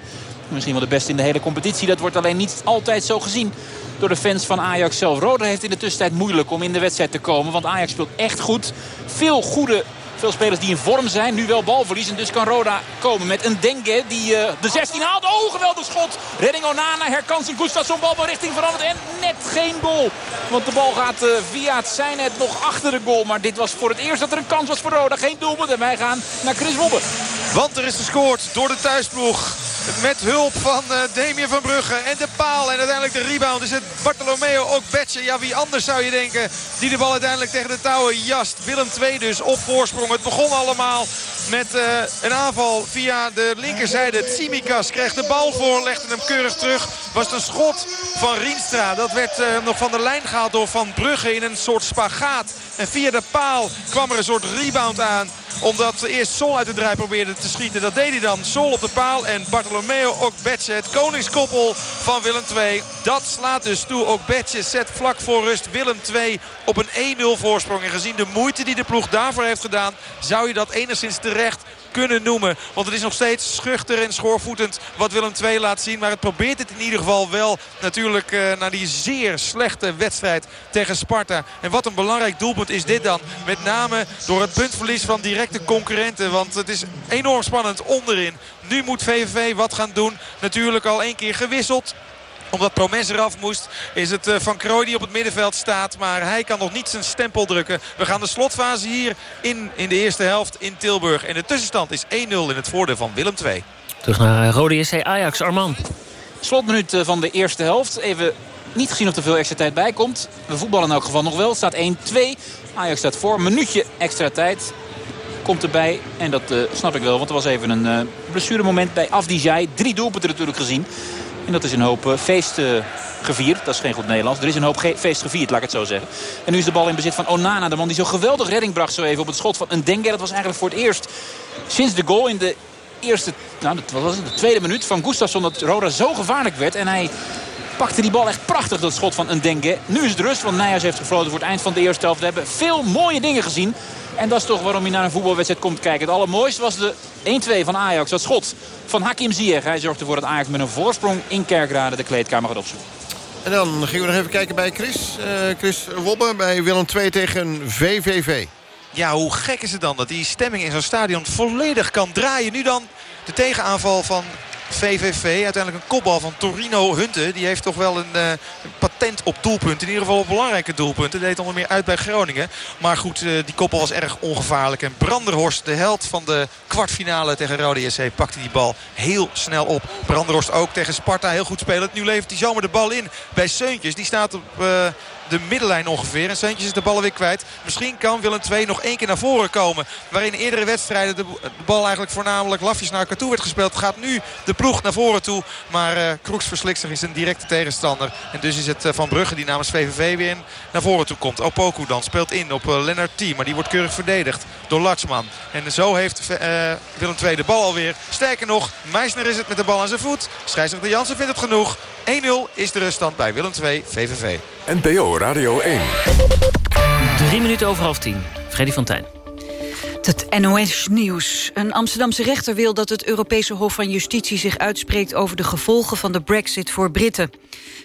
Misschien wel de beste in de hele competitie. Dat wordt alleen niet altijd zo gezien door de fans van Ajax zelf. Roda heeft in de tussentijd moeilijk om in de wedstrijd te komen. Want Ajax speelt echt goed. Veel goede veel spelers die in vorm zijn. Nu wel balverlies. En dus kan Roda komen met een Dengue die uh, de 16 haalt. Oh, geweldig schot. Redding Onana. Herkansing Gustafsson. Bal van richting veranderd. En net geen goal. Want de bal gaat uh, via het zijnet nog achter de goal. Maar dit was voor het eerst dat er een kans was voor Roda. Geen doelpunt. En wij gaan naar Chris Wobbe. Want er is gescoord door de thuisploeg. Met hulp van uh, Damien van Brugge en de paal. En uiteindelijk de rebound is het Bartolomeo Okbetje. Ja, wie anders zou je denken die de bal uiteindelijk tegen de touwen jast. Willem II dus op voorsprong. Het begon allemaal met uh, een aanval via de linkerzijde. Tsimikas kreeg de bal voor, legde hem keurig terug. Was het een schot van Rienstra. Dat werd uh, nog van de lijn gehaald door Van Brugge in een soort spagaat. En via de paal kwam er een soort rebound aan omdat eerst Sol uit de draai probeerde te schieten. Dat deed hij dan. Sol op de paal en Bartolomeo Okbetje. Het koningskoppel van Willem II. Dat slaat dus toe. Okbetje zet vlak voor rust Willem II op een 1-0 voorsprong. En gezien de moeite die de ploeg daarvoor heeft gedaan... zou je dat enigszins terecht kunnen noemen. Want het is nog steeds schuchter en schoorvoetend wat Willem II laat zien. Maar het probeert het in ieder geval wel natuurlijk uh, naar die zeer slechte wedstrijd tegen Sparta. En wat een belangrijk doelpunt is dit dan. Met name door het puntverlies van directe concurrenten. Want het is enorm spannend onderin. Nu moet VVV wat gaan doen. Natuurlijk al één keer gewisseld omdat Promes eraf moest is het Van Krooi die op het middenveld staat. Maar hij kan nog niet zijn stempel drukken. We gaan de slotfase hier in, in de eerste helft in Tilburg. En de tussenstand is 1-0 in het voordeel van Willem II. Terug naar Rode SC Ajax, Arman. Slotminuut van de eerste helft. Even niet gezien of er veel extra tijd bij komt. We voetballen in elk geval nog wel. Het staat 1-2. Ajax staat voor. Minuutje extra tijd komt erbij. En dat uh, snap ik wel, want er was even een uh, blessuremoment bij Afdijay. Drie doelpunten natuurlijk gezien. En dat is een hoop uh, feest uh, gevierd. Dat is geen goed Nederlands. Er is een hoop feest gevierd, laat ik het zo zeggen. En nu is de bal in bezit van Onana. De man die zo geweldig redding bracht zo even op het schot van een Dengue. Dat was eigenlijk voor het eerst sinds de goal in de eerste, nou, wat was de tweede minuut van Gustafsson. Dat Roda zo gevaarlijk werd. En hij pakte die bal echt prachtig, dat schot van een Dengue. Nu is het rust, want Nijers heeft gefloten voor het eind van de eerste helft. We hebben veel mooie dingen gezien. En dat is toch waarom je naar een voetbalwedstrijd komt kijken. Het allermooiste was de 1-2 van Ajax. Dat schot van Hakim Ziyech. Hij zorgde ervoor dat Ajax met een voorsprong in Kerkrade de kleedkamer gaat opzoeken. En dan gingen we nog even kijken bij Chris. Uh, Chris Wobbe bij Willem II tegen VVV. Ja, hoe gek is het dan dat die stemming in zo'n stadion volledig kan draaien. Nu dan de tegenaanval van VVV. Uiteindelijk een kopbal van Torino Hunte. Die heeft toch wel een, uh, een, patent op doelpunten. In ieder geval op belangrijke doelpunten. Deed onder meer uit bij Groningen. Maar goed, uh, die kopbal was erg ongevaarlijk. En Branderhorst, de held van de kwartfinale tegen Rode SC, pakte die bal heel snel op. Branderhorst ook tegen Sparta heel goed spelend. Nu levert hij zomaar de bal in bij Seuntjes. Die staat op... Uh, de middenlijn ongeveer. En Seuntjes is de bal weer kwijt. Misschien kan Willem II nog één keer naar voren komen. Waarin in eerdere wedstrijden de, bal eigenlijk voornamelijk lafjes naar elkaar toe werd gespeeld. Gaat nu de ploeg naar voren toe. Maar uh, Kroeks is een directe tegenstander. En dus is het uh, Van Brugge die namens VVV weer naar voren toe komt. Opoku dan speelt in op uh. Maar die wordt keurig verdedigd door Latsman. En zo heeft Willem II de bal alweer. Sterker nog, Meisner is het met de bal aan zijn voet. Scheidsrechter Jansen vindt het genoeg. 1-0 is de ruststand bij Willem II VVV. NPO Radio 1. Drie minuten over half tien. Freddy van Tijn. Het NOS-nieuws. Een Amsterdamse rechter wil dat het Europese Hof van Justitie zich uitspreekt over de gevolgen van de brexit voor Britten.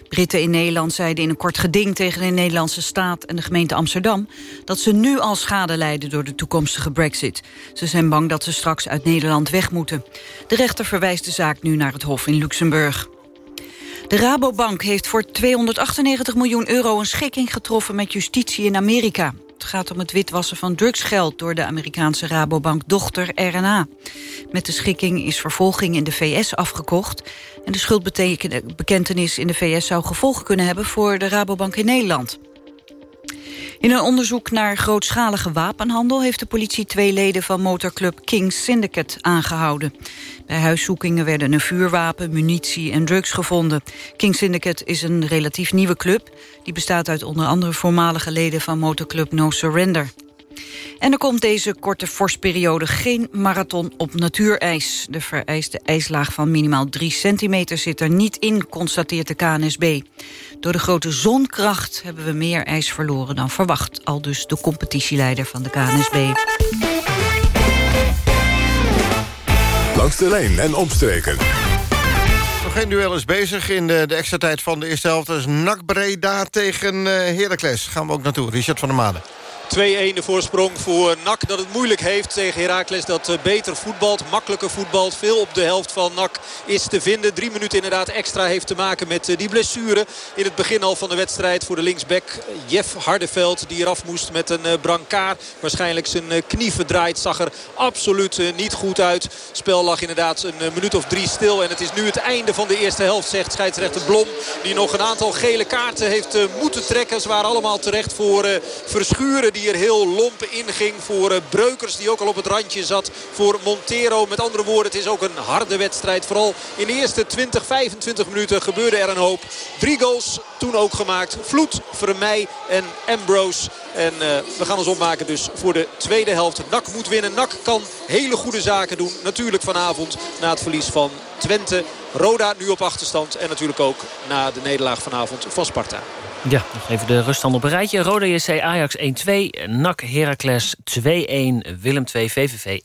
Britten in Nederland zeiden in een kort geding tegen de Nederlandse staat en de gemeente Amsterdam dat ze nu al schade lijden door de toekomstige brexit. Ze zijn bang dat ze straks uit Nederland weg moeten. De rechter verwijst de zaak nu naar het Hof in Luxemburg. De Rabobank heeft voor 298 miljoen euro een schikking getroffen met justitie in Amerika. Het gaat om het witwassen van drugsgeld door de Amerikaanse Rabobank-dochter RNA. Met de schikking is vervolging in de VS afgekocht... en de schuldbekentenis in de VS zou gevolgen kunnen hebben... voor de Rabobank in Nederland. In een onderzoek naar grootschalige wapenhandel... heeft de politie twee leden van motorclub King Syndicate aangehouden. Bij huiszoekingen werden een vuurwapen, munitie en drugs gevonden. King Syndicate is een relatief nieuwe club. Die bestaat uit onder andere voormalige leden van motorclub No Surrender. En er komt deze korte vorstperiode geen marathon op natuurijs. De vereiste ijslaag van minimaal 3 centimeter zit er niet in, constateert de KNSB. Door de grote zonkracht hebben we meer ijs verloren dan verwacht. Al dus de competitieleider van de KNSB. Langs de lijn en omstreken. Nog geen duel is bezig in de, de extra tijd van de eerste helft. Dat is NAC Breda tegen uh, Heracles. Gaan we ook naartoe. Richard van der Made. 2-1 de voorsprong voor NAC dat het moeilijk heeft tegen Heracles. Dat eh, beter voetbalt, makkelijker voetbalt. Veel op de helft van NAC is te vinden. Drie minuten inderdaad extra heeft te maken met eh, die blessure. In het begin al van de wedstrijd voor de linksback Jeff Hardeveld. Die eraf moest met een brancard. Waarschijnlijk zijn knie verdraaid. Zag er absoluut niet goed uit. Spel lag inderdaad een minuut of drie stil. En het is nu het einde van de eerste helft, zegt scheidsrechter Blom. Die nog een aantal gele kaarten heeft moeten trekken. Ze waren allemaal terecht voor Verschuren. Die heel lomp in ging voor eh, Breukers. Die ook al op het randje zat voor Montero. Met andere woorden, het is ook een harde wedstrijd. Vooral in de eerste 20, 25 minuten gebeurde er een hoop. Drie goals toen ook gemaakt. Vloed, Vermeij en Ambrose. En uh, we gaan ons opmaken dus voor de tweede helft. NAC moet winnen. NAC kan hele goede zaken doen. Natuurlijk vanavond na het verlies van Twente. Roda nu op achterstand. En natuurlijk ook na de nederlaag vanavond van Sparta. Ja, nog even de ruststand op een rijtje. Roda JC Ajax 1-2, NAC Heracles 2-1, Willem 2 VVV 1-0.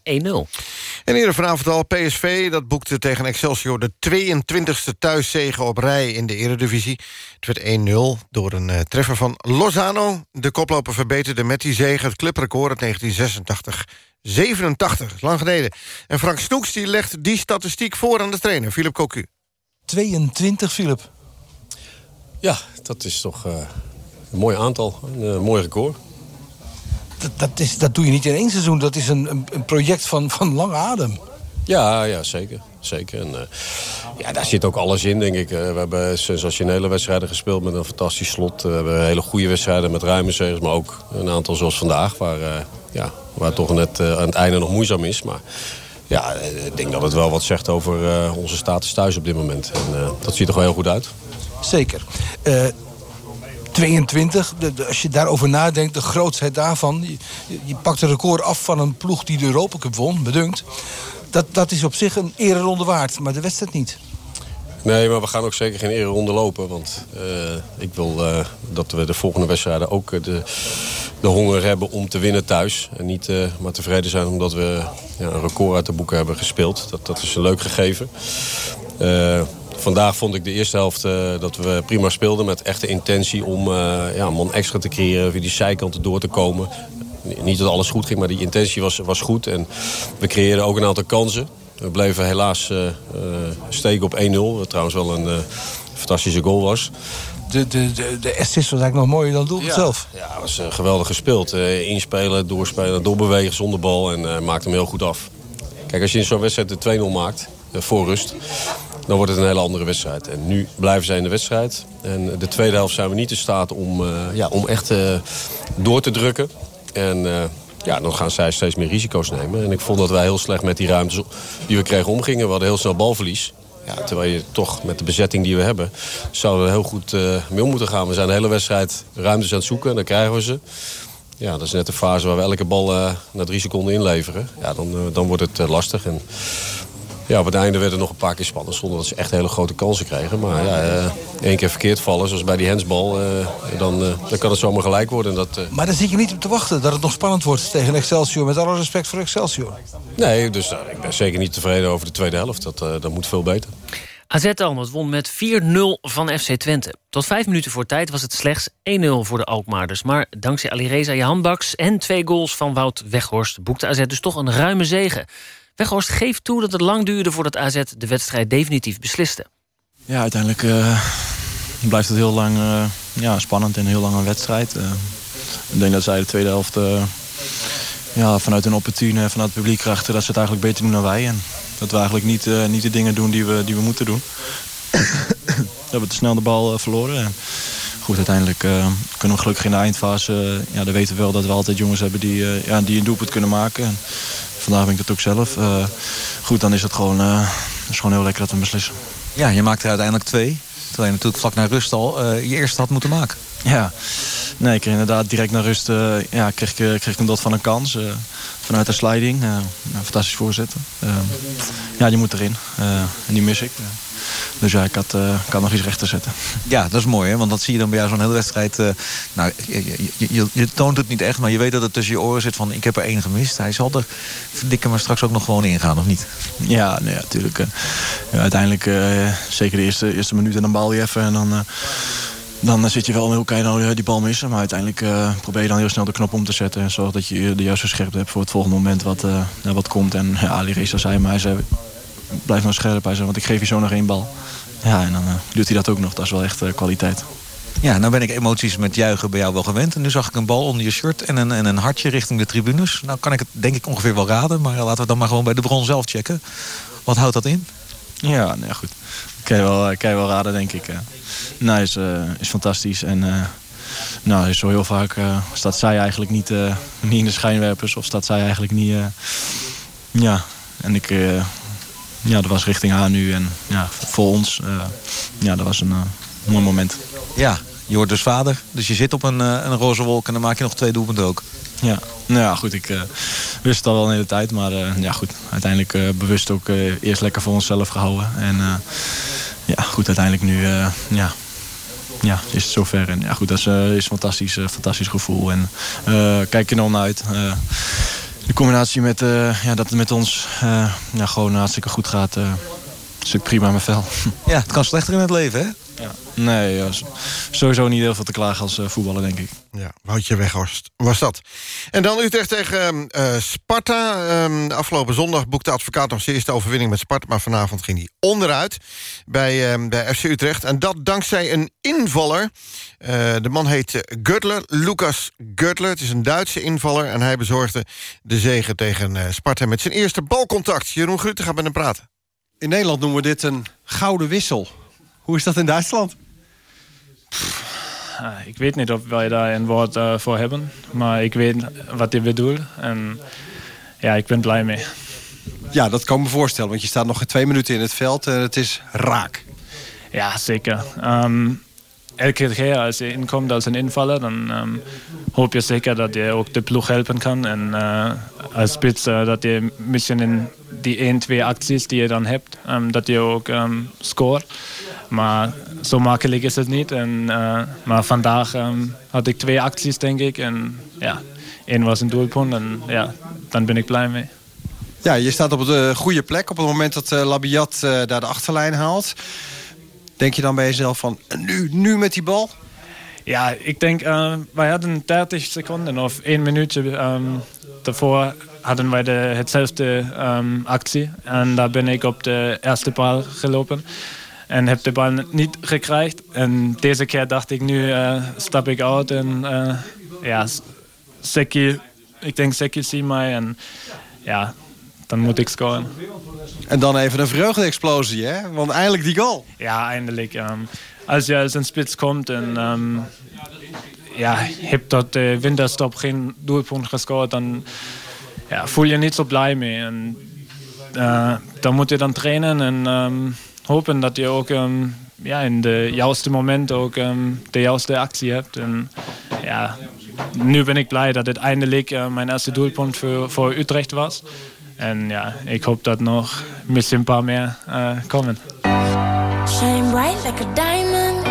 En eerder vanavond al PSV, dat boekte tegen Excelsior... de 22e thuiszege op rij in de eredivisie. Het werd 1-0 door een uh, treffer van Lozano. De koploper verbeterde met die zege het clubrecord uit 1986. 87, lang geleden. En Frank Snoeks die legt die statistiek voor aan de trainer, Philip Cocu. 22, Philip. Ja, dat is toch uh, een mooi aantal, een uh, mooi record. Dat, dat, is, dat doe je niet in één seizoen, dat is een, een, project van, van lange adem. Ja, ja zeker. zeker. En, uh, ja, daar zit ook alles in, denk ik. we hebben sensationele wedstrijden gespeeld met een fantastisch slot. we hebben hele goede wedstrijden met ruime zegens, maar ook een aantal zoals vandaag... waar, ja, waar toch net aan het einde nog moeizaam is. Maar ja, ik denk dat het wel wat zegt over onze status thuis op dit moment. En dat ziet er wel heel goed uit. Zeker. Uh, 22, als je daarover nadenkt, de grootheid daarvan... Je, je pakt een record af van een ploeg die de Europa Cup won, bedunkt. Dat, dat is op zich een ereronde waard, maar de wedstrijd niet. Nee, maar we gaan ook zeker geen ereronde lopen. Want uh, ik wil uh, dat we de volgende wedstrijden ook de, de honger hebben om te winnen thuis. En niet maar tevreden zijn omdat we ja, een record uit de boeken hebben gespeeld. Dat, dat is een leuk gegeven. Vandaag vond ik de eerste helft dat we prima speelden met echte intentie om uh, ja, een man extra te creëren, via die zijkanten door te komen. Niet dat alles goed ging, maar die intentie was, was goed. En we creëerden ook een aantal kansen. We bleven helaas uh, steken op 1-0. Wat trouwens wel een fantastische goal was. De, de, de, de assist was eigenlijk nog mooier dan het doel ja. zelf. Ja, het was geweldig gespeeld. inspelen, doorspelen, doorbewegen zonder bal en maakte hem heel goed af. Kijk, als je in zo'n wedstrijd de 2-0 maakt, voor rust dan wordt het een hele andere wedstrijd. En nu blijven zij in de wedstrijd. En de tweede helft zijn we niet in staat om, ja, om echt door te drukken. En ja, dan gaan zij steeds meer risico's nemen. En ik vond dat wij heel slecht met die ruimtes die we kregen omgingen. We hadden heel snel balverlies. Ja, terwijl je toch met de bezetting die we hebben... zouden we heel goed mee om moeten gaan. We zijn de hele wedstrijd ruimtes aan het zoeken en dan krijgen we ze. Ja, dat is net de fase waar we elke bal na drie seconden inleveren. Ja, dan, dan wordt het lastig. En ja, op het einde werd het nog een paar keer spannend. Zonder dat ze echt hele grote kansen kregen. Maar ja, uh, één keer verkeerd vallen, zoals bij die hensbal. Uh, dan, uh, dan kan het zomaar gelijk worden. Dat, Maar dan zit je niet op te wachten dat het nog spannend wordt tegen Excelsior. Met alle respect voor Excelsior. Nee, dus ik ben zeker niet tevreden over de tweede helft. Dat, dat moet veel beter. AZ Almond won met 4-0 van FC Twente. Tot vijf minuten voor tijd was het slechts 1-0 voor de Alkmaarders. Maar dankzij Alireza Jahanbaks en twee goals van Wout Weghorst... boekte AZ dus toch een ruime zege. Weghorst geeft toe dat het lang duurde voordat AZ de wedstrijd definitief besliste. Ja, uiteindelijk uh, blijft het heel lang uh, ja, spannend en heel lang een wedstrijd. Uh, ik denk dat zij de tweede helft ja, vanuit een opportune, vanuit het publiek krachten... dat ze het eigenlijk beter doen dan wij. En dat we eigenlijk niet, niet de dingen doen die we, die we moeten doen. we hebben te snel de bal verloren. En goed, uiteindelijk kunnen we gelukkig in de eindfase... ja, dan weten we wel dat we altijd jongens hebben die, ja, die een doelpunt kunnen maken. En, vandaag ben ik dat ook zelf. Uh, goed, dan is het gewoon, uh, is gewoon heel lekker dat we beslissen. Ja, je maakt er uiteindelijk twee. Terwijl je natuurlijk vlak naar rust al uh, je eerste had moeten maken. Ja, nee, ik kreeg inderdaad direct naar rust ja, kreeg, kreeg ik een dot van een kans. vanuit de sliding. Fantastisch voorzetten. ja, die moet erin. en die mis ik. Dus ja, ik had, ik had nog iets recht te zetten. Ja, dat is mooi, hè? want dat zie je dan bij jou zo'n hele wedstrijd. nou, je, je, je, toont het niet echt, maar je weet dat het tussen je oren zit van... ik heb er één gemist. Hij zal er dikke maar straks ook nog gewoon ingaan, of niet? Ja, nee, natuurlijk. Ja, uiteindelijk, zeker de eerste, eerste minuut en dan bal je even... en dan dan zit je wel heel klein die bal missen. Maar uiteindelijk probeer je dan heel snel de knop om te zetten. En zorg dat je de juiste scherpte hebt voor het volgende moment wat, wat komt. En ja, Ali Reza zei, maar hij zei, blijf nou scherp. Hij zei, want ik geef je zo nog één bal. Ja, en dan uh, doet hij dat ook nog. Dat is wel echt kwaliteit. Ja, nou ben ik emoties met juichen bij jou wel gewend. En nu zag ik een bal onder je shirt en een, en een hartje richting de tribunes. Nou kan ik het denk ik ongeveer wel raden. Maar laten we dan maar gewoon bij de bron zelf checken. Wat houdt dat in? Ja, nee, goed. Kan je wel, kan je wel raden, denk ik. Nou, is, uh, is fantastisch. En uh, nou, zo heel vaak uh, staat zij eigenlijk niet, niet in de schijnwerpers. Of staat zij eigenlijk niet... ja, en ik... ja, dat was richting haar nu. En ja, voor ons... ja, dat was een mooi moment. Ja, je wordt dus vader. Dus je zit op een, een roze wolk en dan maak je nog twee doelpunten ook. Ja, nou ja, goed. Ik uh, wist het al wel een hele tijd. Maar uh, ja, goed. Uiteindelijk uh, bewust ook eerst lekker voor onszelf gehouden. En ja, goed. Uiteindelijk nu ja, ja, is het zover. En ja, goed, dat is, is een fantastisch, fantastisch gevoel. En kijk er dan uit. De combinatie met ja, dat het met ons ja, gewoon hartstikke goed gaat. Is ook prima mijn vel. Ja, het kan slechter in het leven, hè? Ja. Nee, ja, sowieso niet heel veel te klagen als uh, voetballer, denk ik. Ja, Woutje Weghorst was dat. En dan Utrecht tegen uh, Sparta. Um, afgelopen zondag boekte advocaat nog zijn eerste overwinning met Sparta... maar vanavond ging hij onderuit bij, um, bij FC Utrecht. En dat dankzij een invaller. Uh, de man heet Gürtler, Lucas Gürtler. Het is een Duitse invaller en hij bezorgde de zege tegen Sparta... met zijn eerste balcontact. Jeroen Grutte gaat met hem praten. In Nederland noemen we dit een gouden wissel. Hoe is dat in Duitsland? ik weet niet of wij daar een woord uh, voor hebben. Maar ik weet wat hij bedoelt. En ja, ik ben blij mee. Ja, dat kan me voorstellen. Want je staat nog twee minuten in het veld en het is raak. Ja, zeker. Um, elke keer als je inkomt als een invaller, dan um, hoop je zeker dat je ook de ploeg helpen kan. En uh, als spits uh, dat je misschien in die 1, 2 acties die je dan hebt, um, dat je ook scoort. Maar zo makkelijk is het niet. En, uh, maar vandaag um, had ik twee acties, denk ik. En ja, één was een doelpunt. En ja, dan ben ik blij mee. Ja, je staat op de goede plek. Op het moment dat Labiat daar de achterlijn haalt. Denk je dan bij jezelf van, nu, nu met die bal? Ja, ik denk, uh, wij hadden 30 seconden of één minuutje um, daarvoor hadden wij de, hetzelfde um, actie. En daar ben ik op de eerste paal gelopen. En heb de bal niet gekregen. En deze keer dacht ik, nu uh, stap ik uit. En uh, ja, Seki, ik denk Seki ziet mij. En ja, dan moet ik scoren. En dan even een vreugde-explosie, hè? Want eindelijk die goal. Ja, eindelijk. Um, als je als een spits komt en um, ja, hebt tot de winterstop geen doelpunt gescoord, dan ja, voel je niet zo blij mee. En uh, dan moet je dan trainen en um, hopen dat je ook ja, in de juiste moment ook de juiste actie hebt. En ja, nu ben ik blij dat het eindelijk uh, mijn eerste doelpunt voor, voor Utrecht was. En ja, ik hoop dat nog misschien een paar meer uh, komen. Shine bright like a diamond.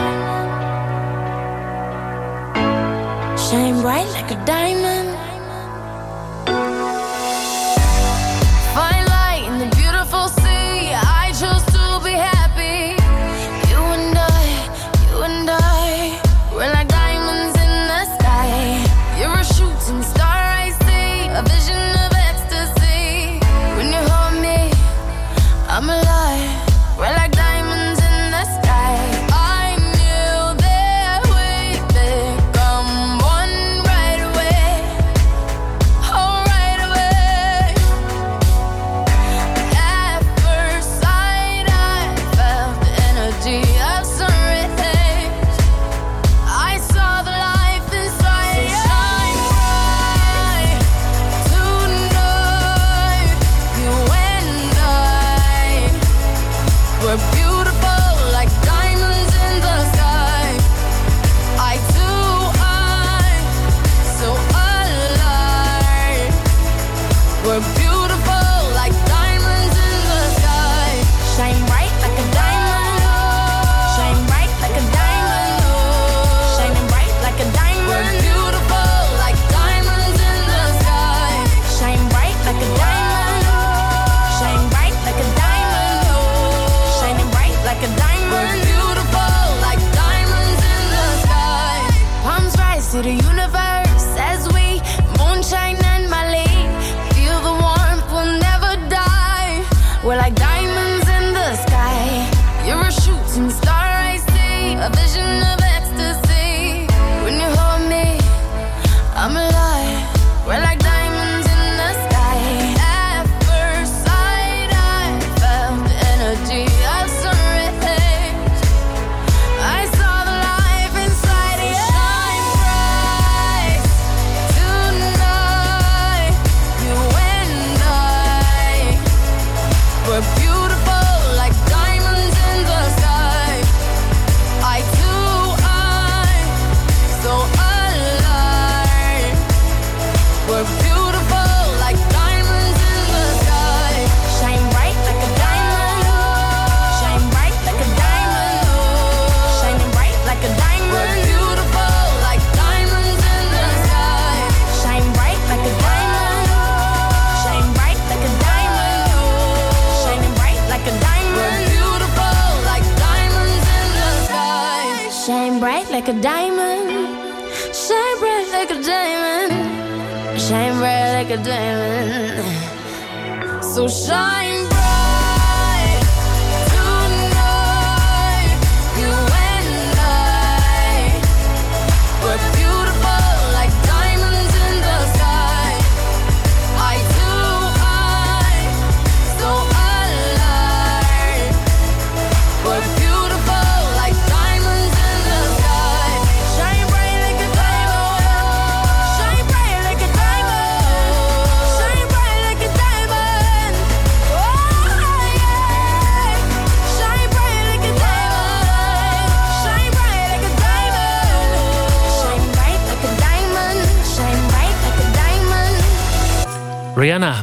Shine bright like a diamond.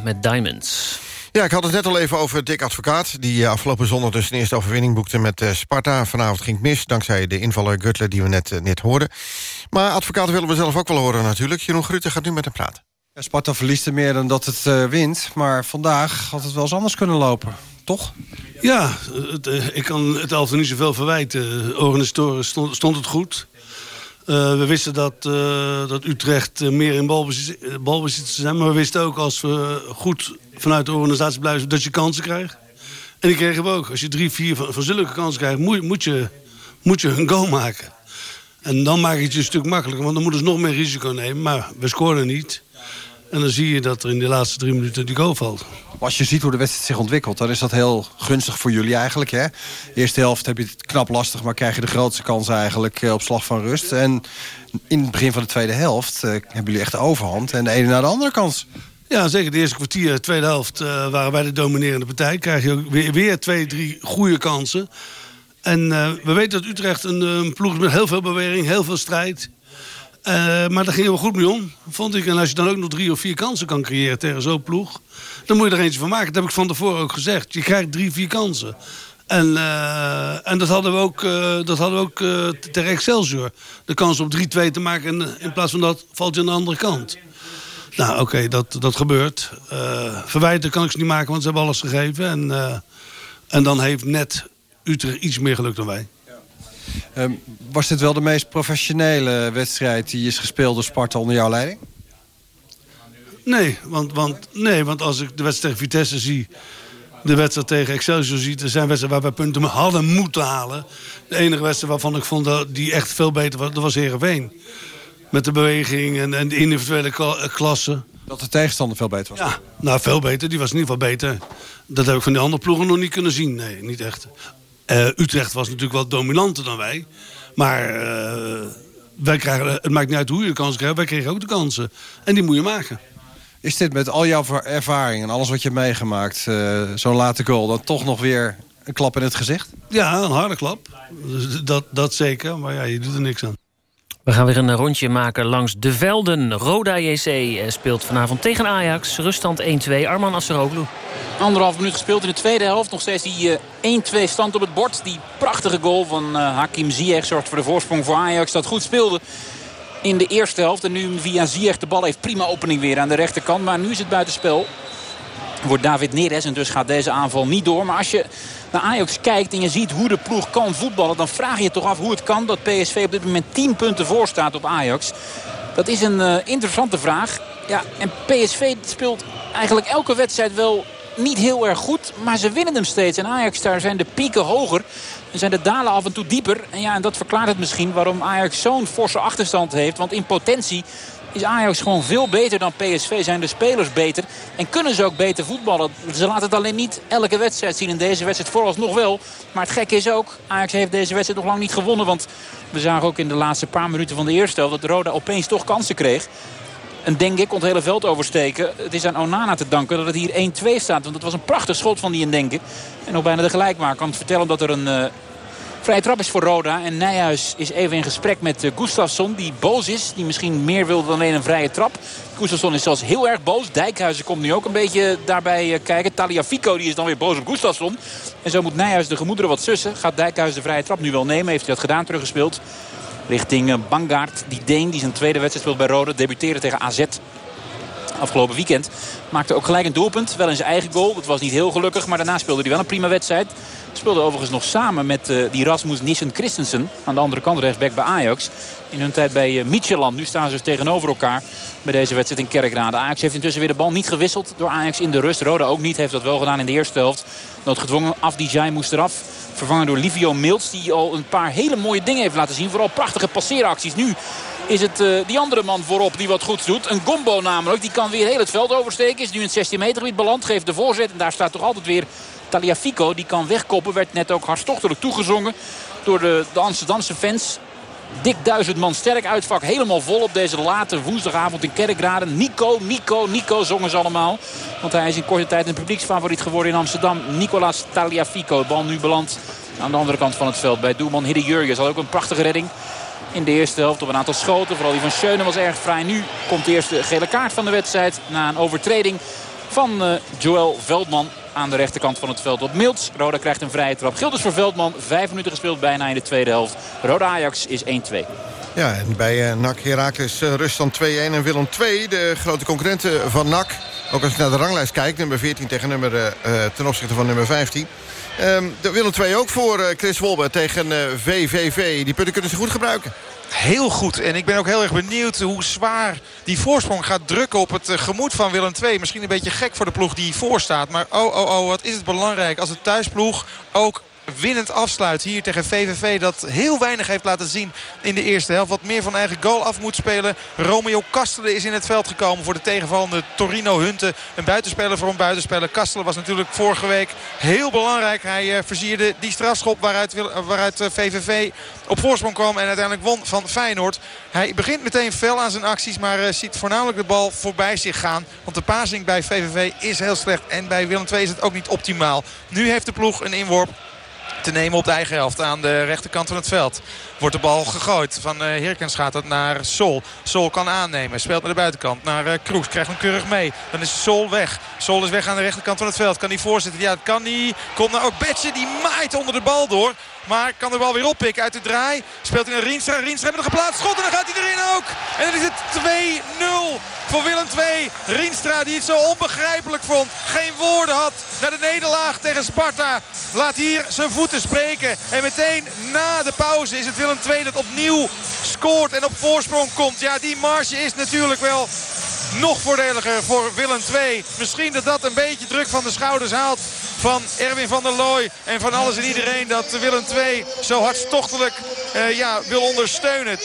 Met Diamonds. Ja, ik had het net al even over Dick Advocaat... die eh, afgelopen zondag dus een eerste overwinning boekte met eh, Sparta. Vanavond ging het mis, dankzij de invaller Gutler die we net, eh, net hoorden. Maar Advocaat willen we zelf ook wel horen natuurlijk. Jeroen Grutte gaat nu met hem praten. Ja, Sparta verliest er meer dan dat het eh, wint. Maar vandaag had het wel eens anders kunnen lopen. Toch? Ja, het, ik kan het elftal niet zoveel verwijten. Organisatorisch stond, stond het goed. Eh, we wisten dat, eh, dat Utrecht eh, meer in balbezit, balbezit zijn. Maar we wisten ook als we goed vanuit de organisatie blijven... dat je kansen krijgt. En die kregen we ook. Als je drie, vier van, van zulke kansen krijgt... Moet, moet, je, moet je een goal maken. En dan maak je het je een stuk makkelijker. Want dan moeten ze nog meer risico nemen. Maar we scoren niet. En dan zie je dat er in de laatste drie minuten die goal valt. Als je ziet hoe de wedstrijd zich ontwikkelt... dan is dat heel gunstig voor jullie eigenlijk. Hè? Eerste helft heb je het knap lastig... maar krijg je de grootste kans eigenlijk eh, op slag van rust. En in het begin van de tweede helft... eh, hebben jullie echt de overhand. En de ene na de andere kans. Ja, zeker. De eerste kwartier, de tweede helft eh, waren wij de dominerende partij. Krijg je ook weer, weer twee, drie goede kansen. En we weten dat Utrecht een, een ploeg is met heel veel beweging, heel veel strijd. Eh, maar daar gingen we goed mee om, vond ik. En als je dan ook nog drie of vier kansen kan creëren tegen zo'n ploeg... dan moet je er eentje van maken. Dat heb ik van tevoren ook gezegd. Je krijgt drie, vier kansen. En, eh, en dat hadden we ook, eh, dat hadden we ook tegen Excelsior. De kans op 3-2 te maken en in plaats van dat valt je aan de andere kant. Nou, oké, dat, dat gebeurt. Verwijten kan ik ze niet maken, want ze hebben alles gegeven. En, en dan heeft net Utrecht iets meer geluk dan wij. Ehm, was dit wel de meest professionele wedstrijd... die is gespeeld door Sparta onder jouw leiding? Nee, want, want, nee, want als ik de wedstrijd tegen Vitesse zie... de wedstrijd tegen Excelsior zie... er zijn wedstrijden waar wij punten hadden moeten halen. De enige wedstrijd waarvan ik vond dat die echt veel beter was... dat was Heerenveen. Met de beweging en, en de individuele kla- klasse. Dat de tegenstander veel beter was? Ja, nou veel beter. Die was in ieder geval beter. Dat heb ik van die andere ploegen nog niet kunnen zien. Nee, niet echt. Eh, Utrecht was natuurlijk wel dominanter dan wij. Maar eh, wij krijgen, het maakt niet uit hoe je de kans krijgt. Wij kregen ook de kansen. En die moet je maken. Is dit met al jouw ervaring en alles wat je hebt meegemaakt... eh, zo'n late goal dan toch nog weer een klap in het gezicht? Ja, een harde klap. Dat, dat zeker. Maar ja, je doet er niks aan. We gaan weer een rondje maken langs de velden. Roda JC eh, speelt vanavond tegen Ajax. Ruststand 1-2. Arman Asseroglu. Anderhalf minuut gespeeld in de tweede helft. Nog steeds die eh, 1-2 stand op het bord. Die prachtige goal van eh, Hakim Ziyech zorgt voor de voorsprong voor Ajax. Dat goed speelde in de eerste helft. En nu via Ziyech de bal heeft prima opening weer aan de rechterkant. Maar nu is het buitenspel. Wordt David Neres en dus gaat deze aanval niet door. Maar als je naar Ajax kijkt en je ziet hoe de ploeg kan voetballen... dan vraag je je toch af hoe het kan dat PSV op dit moment 10 punten voor staat op Ajax. Dat is een eh, interessante vraag. Ja, en PSV speelt eigenlijk elke wedstrijd wel niet heel erg goed. Maar ze winnen hem steeds. En Ajax, daar zijn de pieken hoger. En zijn de dalen af en toe dieper. En ja, en dat verklaart het misschien waarom Ajax zo'n forse achterstand heeft. Want in potentie is Ajax gewoon veel beter dan PSV. Zijn de spelers beter. En kunnen ze ook beter voetballen. Ze laten het alleen niet elke wedstrijd zien. In deze wedstrijd vooralsnog wel. Maar het gekke is ook, Ajax heeft deze wedstrijd nog lang niet gewonnen. Want we zagen ook in de laatste paar minuten van de eerste helft... dat Roda opeens toch kansen kreeg. En denk ik kon het hele veld oversteken. Het is aan Onana te danken dat het hier 1-2 staat. Want het was een prachtig schot van die Ndenke. En ook bijna de gelijkmaker. kan het vertellen dat er een eh, vrije trap is voor Roda. En Nijhuis is even in gesprek met uh, Gustafsson. Die boos is. Die misschien meer wil dan alleen een vrije trap. Gustafsson is zelfs heel erg boos. Dijkhuizen komt nu ook een beetje daarbij eh, kijken. Taliafico die is dan weer boos op Gustafsson. En zo moet Nijhuis de gemoederen wat sussen. Gaat Dijkhuizen de vrije trap nu wel nemen. Heeft hij dat gedaan teruggespeeld. Richting eh, Bangaard, die Deen, die zijn tweede wedstrijd speelt bij Roda. Debuteerde tegen AZ afgelopen weekend. Maakte ook gelijk een doelpunt. Wel in zijn eigen goal. Dat was niet heel gelukkig. Maar daarna speelde hij wel een prima wedstrijd. Speelde overigens nog samen met uh, die Rasmus Nissen Christensen. Aan de andere kant rechtsback bij Ajax. In hun tijd bij uh, Midtjylland. Nu staan ze dus tegenover elkaar bij deze wedstrijd in Kerkrade. Ajax heeft intussen weer de bal niet gewisseld door Ajax in de rust. Roda ook niet. Heeft dat wel gedaan in de eerste helft. Noodgedwongen. Afdijay moest eraf. Vervangen door Livio Milts. Die al een paar hele mooie dingen heeft laten zien. Vooral prachtige passeeracties. Nu is het uh, die andere man voorop die wat goeds doet. Een Gombo namelijk. Die kan weer heel het veld oversteken. Is nu in het 16 meter gebied beland. Geeft de voorzet. En daar staat toch altijd weer Taliafico. Die kan wegkoppen. Werd net ook hartstochtelijk toegezongen door de, Amsterdamse fans. Dik duizend man sterk uitvak. Helemaal vol op deze late woensdagavond in Kerkraden. Nico, Nico, Nico zongen ze allemaal. Want hij is in korte tijd een publieksfavoriet geworden in Amsterdam. Nicolas Taliafico. Bal nu beland aan de andere kant van het veld. Bij doelman Hidde Jurgens. Had ook een prachtige redding in de eerste helft op een aantal schoten. Vooral die van Schöne was erg vrij. Nu komt de eerste gele kaart van de wedstrijd. Na een overtreding van uh, Joël Veldman aan de rechterkant van het veld op Milts. Roda krijgt een vrije trap. Gilders voor Veldman. Vijf minuten gespeeld bijna in de tweede helft. Roda Ajax is 1-2. Ja, en bij uh, NAC Heracles uh, rust dan 2-1 en Willem 2, de grote concurrenten van NAC. Ook als je naar de ranglijst kijkt, nummer 14 tegen nummer, ten opzichte van nummer 15. De Willem 2 ook voor uh, Chris Wolbe tegen VVV. Die punten kunnen ze goed gebruiken. Heel goed. En ik ben ook heel erg benieuwd hoe zwaar die voorsprong gaat drukken op het uh, gemoed van Willem II. Misschien een beetje gek voor de ploeg die voor staat. Maar oh, oh, oh, wat is het belangrijk als de thuisploeg ook winnend afsluit hier tegen VVV. Dat heel weinig heeft laten zien in de eerste helft. Wat meer van eigen goal af moet spelen. Romeo Kastelen is in het veld gekomen voor de tegenvallende Torino Hunte. Een buitenspeler voor een buitenspeler. Kastelen was natuurlijk vorige week heel belangrijk. Hij uh, versierde die strafschop waaruit, waaruit uh, VVV op voorsprong kwam. En uiteindelijk won van Feyenoord. Hij begint meteen fel aan zijn acties. Maar ziet voornamelijk de bal voorbij zich gaan. Want de passing bij VVV is heel slecht. En bij Willem II is het ook niet optimaal. Nu heeft de ploeg een inworp te nemen op de eigen helft aan de rechterkant van het veld. Wordt de bal gegooid. Van uh, Herkens gaat het naar Sol. Sol kan aannemen. Speelt naar de buitenkant. Naar uh, Kroes. Krijgt hem keurig mee. Dan is Sol weg. Sol is weg aan de rechterkant van het veld. Kan hij voorzitten? Ja, dat kan niet. Komt nou ook Betje. Die maait onder de bal door. Maar kan de bal weer oppikken uit de draai. Speelt hij naar Rienstra. Rienstra heeft nog geplaatst. Schot en dan gaat hij erin ook. En dan is het 2-0 voor Willem II. Rienstra die het zo onbegrijpelijk vond. Geen woorden had naar de nederlaag tegen Sparta. Laat hier zijn voeten spreken. En meteen na de pauze is het Willem II dat opnieuw scoort en op voorsprong komt. Ja, die marge is natuurlijk wel nog voordeliger voor Willem II. Misschien dat dat een beetje druk van de schouders haalt van Erwin van der Looy. En van alles en iedereen dat Willem II zo hartstochtelijk uh, ja, wil ondersteunen. 2-0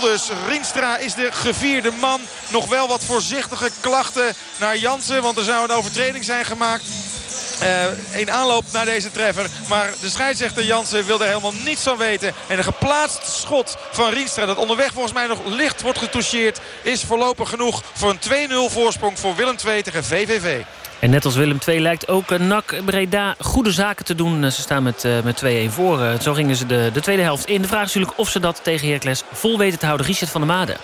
dus. Rienstra is de gevierde man. Nog wel wat voorzichtige klachten naar Jansen. Want er zou een overtreding zijn gemaakt. Uh, in aanloop naar deze treffer. Maar de scheidsrechter Jansen wil er helemaal niets van weten. En een geplaatst schot van Rienstra dat onderweg volgens mij nog licht wordt getoucheerd... is voorlopig genoeg voor een 2-0 voorsprong voor Willem II tegen VVV. En net als Willem II lijkt ook NAC Breda goede zaken te doen. Ze staan met, met 2-1 voor. Zo gingen ze de, de tweede helft in. De vraag is natuurlijk of ze dat tegen Heracles vol weten te houden. Richard van der Made.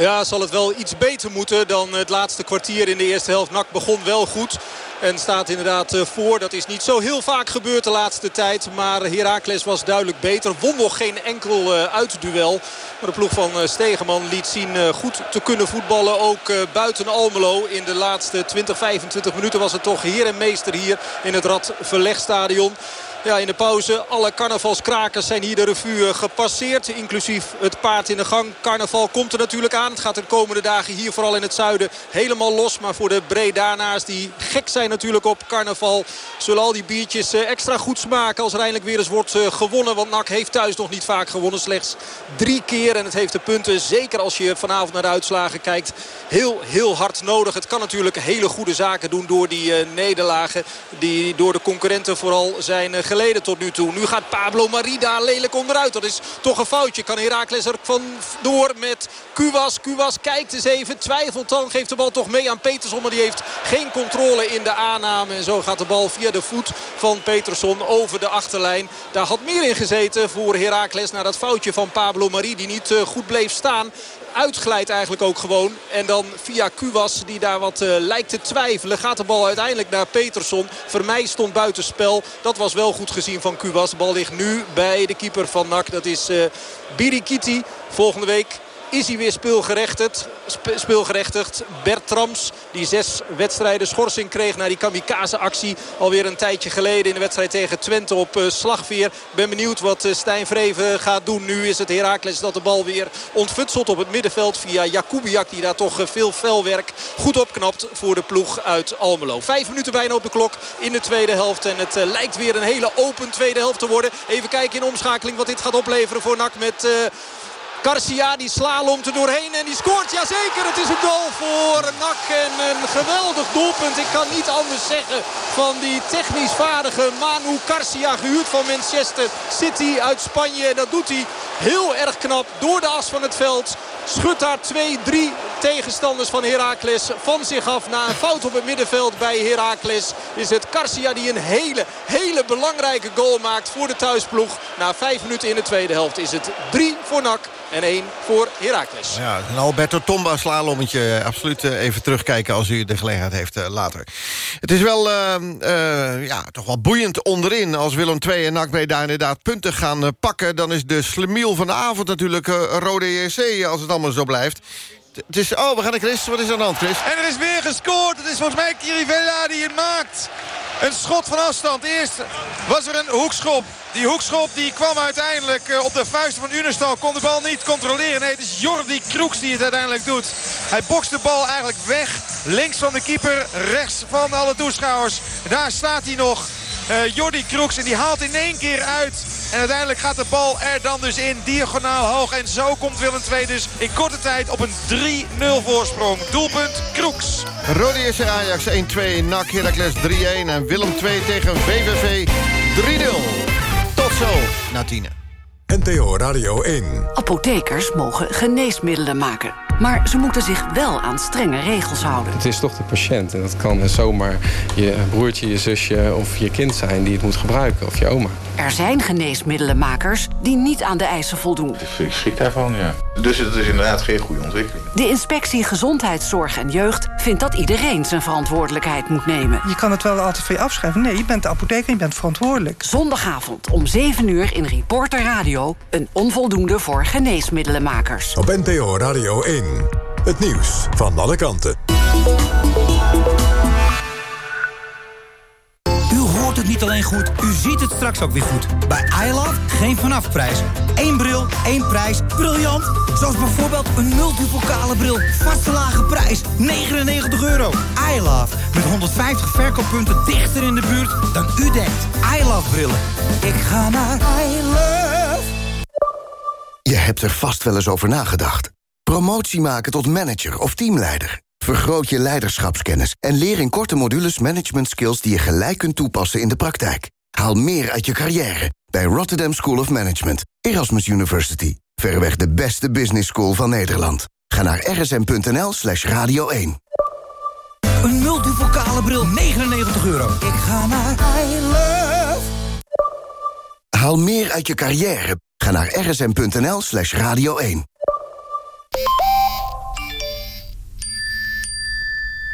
Ja, zal het wel iets beter moeten dan het laatste kwartier in de eerste helft. NAC begon wel goed. En staat inderdaad voor. Dat is niet zo heel vaak gebeurd de laatste tijd. Maar Heracles was duidelijk beter. Won nog geen enkel uitduel. Maar de ploeg van Stegeman liet zien goed te kunnen voetballen. Ook buiten Almelo. In de laatste 20, 25 minuten was het toch heer en meester hier in het Rad Verlegstadion. Ja, in de pauze. Alle carnavalskrakers zijn hier de revue gepasseerd. Inclusief het paard in de gang. Carnaval komt er natuurlijk aan. Het gaat de komende dagen hier vooral in het zuiden helemaal los. Maar voor de Bredana's die gek zijn natuurlijk op carnaval... zullen al die biertjes eh, extra goed smaken als er eindelijk weer eens wordt eh, gewonnen. Want NAC heeft thuis nog niet vaak gewonnen. Slechts drie keer. En het heeft de punten, zeker als je vanavond naar de uitslagen kijkt... heel, heel hard nodig. Het kan natuurlijk hele goede zaken doen door die eh, nederlagen... die door de concurrenten vooral zijn eh, geleden tot nu toe. Nu gaat Pablo Marida lelijk onderuit. Dat is toch een foutje. Kan Heracles er van door met Kuwas. Kuwas kijkt eens even. Twijfelt dan. Geeft de bal toch mee aan Peterson. Maar die heeft geen controle in de aanname. En zo gaat de bal via de voet van Peterson over de achterlijn. Daar had meer in gezeten voor Heracles. Na dat foutje van Pablo Marie die niet eh, goed bleef staan uitglijdt eigenlijk ook gewoon. En dan via Kuwas die daar wat eh, lijkt te twijfelen. Gaat de bal uiteindelijk naar Peterson. Vermeij stond buitenspel. Dat was wel goed gezien van Kuwas. De bal ligt nu bij de keeper van NAC. Dat is eh Birikiti. Volgende week is hij weer speelgerechtigd. Spe- speelgerechtigd. Bertrams, die zes wedstrijden schorsing kreeg... na die kamikaze-actie alweer een tijdje geleden... in de wedstrijd tegen Twente op eh, Slagveer. Ben benieuwd wat eh, Stijn Vreven gaat doen. Nu is het Heracles dat de bal weer ontfutselt op het middenveld... via Jakubiak, die daar toch eh, veel felwerk goed opknapt... voor de ploeg uit Almelo. Vijf minuten bijna op de klok in de tweede helft. En het lijkt weer een hele open tweede helft te worden. Even kijken in omschakeling wat dit gaat opleveren voor NAC met... Garcia die slalomt er doorheen en die scoort. Jazeker, het is een goal voor NAC en een geweldig doelpunt. Ik kan niet anders zeggen van die technisch vaardige Manu Garcia. Gehuurd van Manchester City uit Spanje. En dat doet hij heel erg knap door de as van het veld. Schudt daar 2-3 tegenstanders van Heracles van zich af. Na een fout op het middenveld bij Heracles is het Garcia die een hele, hele belangrijke goal maakt voor de thuisploeg. Na vijf minuten in de tweede helft is het 3 voor NAC en 1 voor Heracles. Ja, een Alberto Tomba slalommetje. Absoluut eh, even terugkijken als u de gelegenheid heeft eh, later. Het is wel eh, eh, ja, toch wel boeiend onderin. Als Willem II en NAC Breda inderdaad punten gaan pakken... dan is de slemiel van de avond natuurlijk Rode JC... als het allemaal zo blijft. Het- is, oh, we gaan naar Chris. Wat is er aan de hand? En er is weer gescoord. Het is volgens mij Kirivella die het maakt. Een schot van afstand. Eerst was er een hoekschop. Die hoekschop die kwam uiteindelijk eh, op de vuisten van Unestal. Kon de bal niet controleren. Nee, het is Jordi Kroeks die het uiteindelijk doet. Hij bokst de bal eigenlijk weg. Links van de keeper, rechts van alle toeschouwers. Daar staat hij nog. Eh Jordi Kroeks en die haalt in één keer uit. En uiteindelijk gaat de bal er dan dus in. Diagonaal hoog. En zo komt Willem II dus in korte tijd op een 3-0 voorsprong. Doelpunt Kroeks. Rode JC Ajax 1-2, NAC Heracles 3-1... en Willem 2 tegen VVV 3-0. Tot zo, na tienen. NTO Radio 1. Apothekers mogen geneesmiddelen maken. Maar ze moeten zich wel aan strenge regels houden. Het is toch de patiënt. En dat kan zomaar je broertje, je zusje of je kind zijn die het moet gebruiken. Of je oma. Er zijn geneesmiddelenmakers die niet aan de eisen voldoen. Ik schrik daarvan, ja. Dus het is inderdaad geen goede ontwikkeling. De inspectie Gezondheidszorg en Jeugd vindt dat iedereen zijn verantwoordelijkheid moet nemen. Je kan het wel altijd van je afschrijven. Nee, je bent de apotheker en je bent verantwoordelijk. Zondagavond om 7 uur in Reporter Radio... een onvoldoende voor geneesmiddelenmakers. Op NPO Radio 1. Het nieuws van alle kanten. U hoort het niet alleen goed, u ziet het straks ook weer goed. Bij iLove geen vanafprijs. Eén bril, één prijs. Briljant! Zoals bijvoorbeeld een multipokale bril. Vaste lage prijs, 99 euro. iLove, met 150 verkooppunten dichter in de buurt dan u denkt. iLove brillen. Ik ga naar iLove. Je hebt er vast wel eens over nagedacht. Promotie maken tot manager of teamleider. Vergroot je leiderschapskennis en leer in korte modules management skills die je gelijk kunt toepassen in de praktijk. Haal meer uit je carrière bij Rotterdam School of Management, Erasmus University. Verreweg de beste business school van Nederland. Ga naar rsm.nl slash radio 1. Een multipokale bril, 99 euro. Ik ga naar iLove. Haal meer uit je carrière. Ga naar rsm.nl slash radio 1.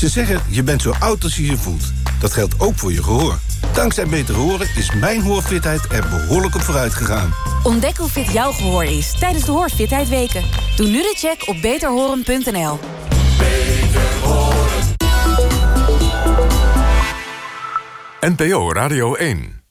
Ze zeggen, je bent zo oud als je je voelt. Dat geldt ook voor je gehoor. Dankzij Beter Horen is mijn hoorfitheid er behoorlijk op vooruit gegaan. Ontdek hoe fit jouw gehoor is tijdens de Hoorfitheid Weken. Doe nu de check op beterhoren.nl. NPO Radio 1.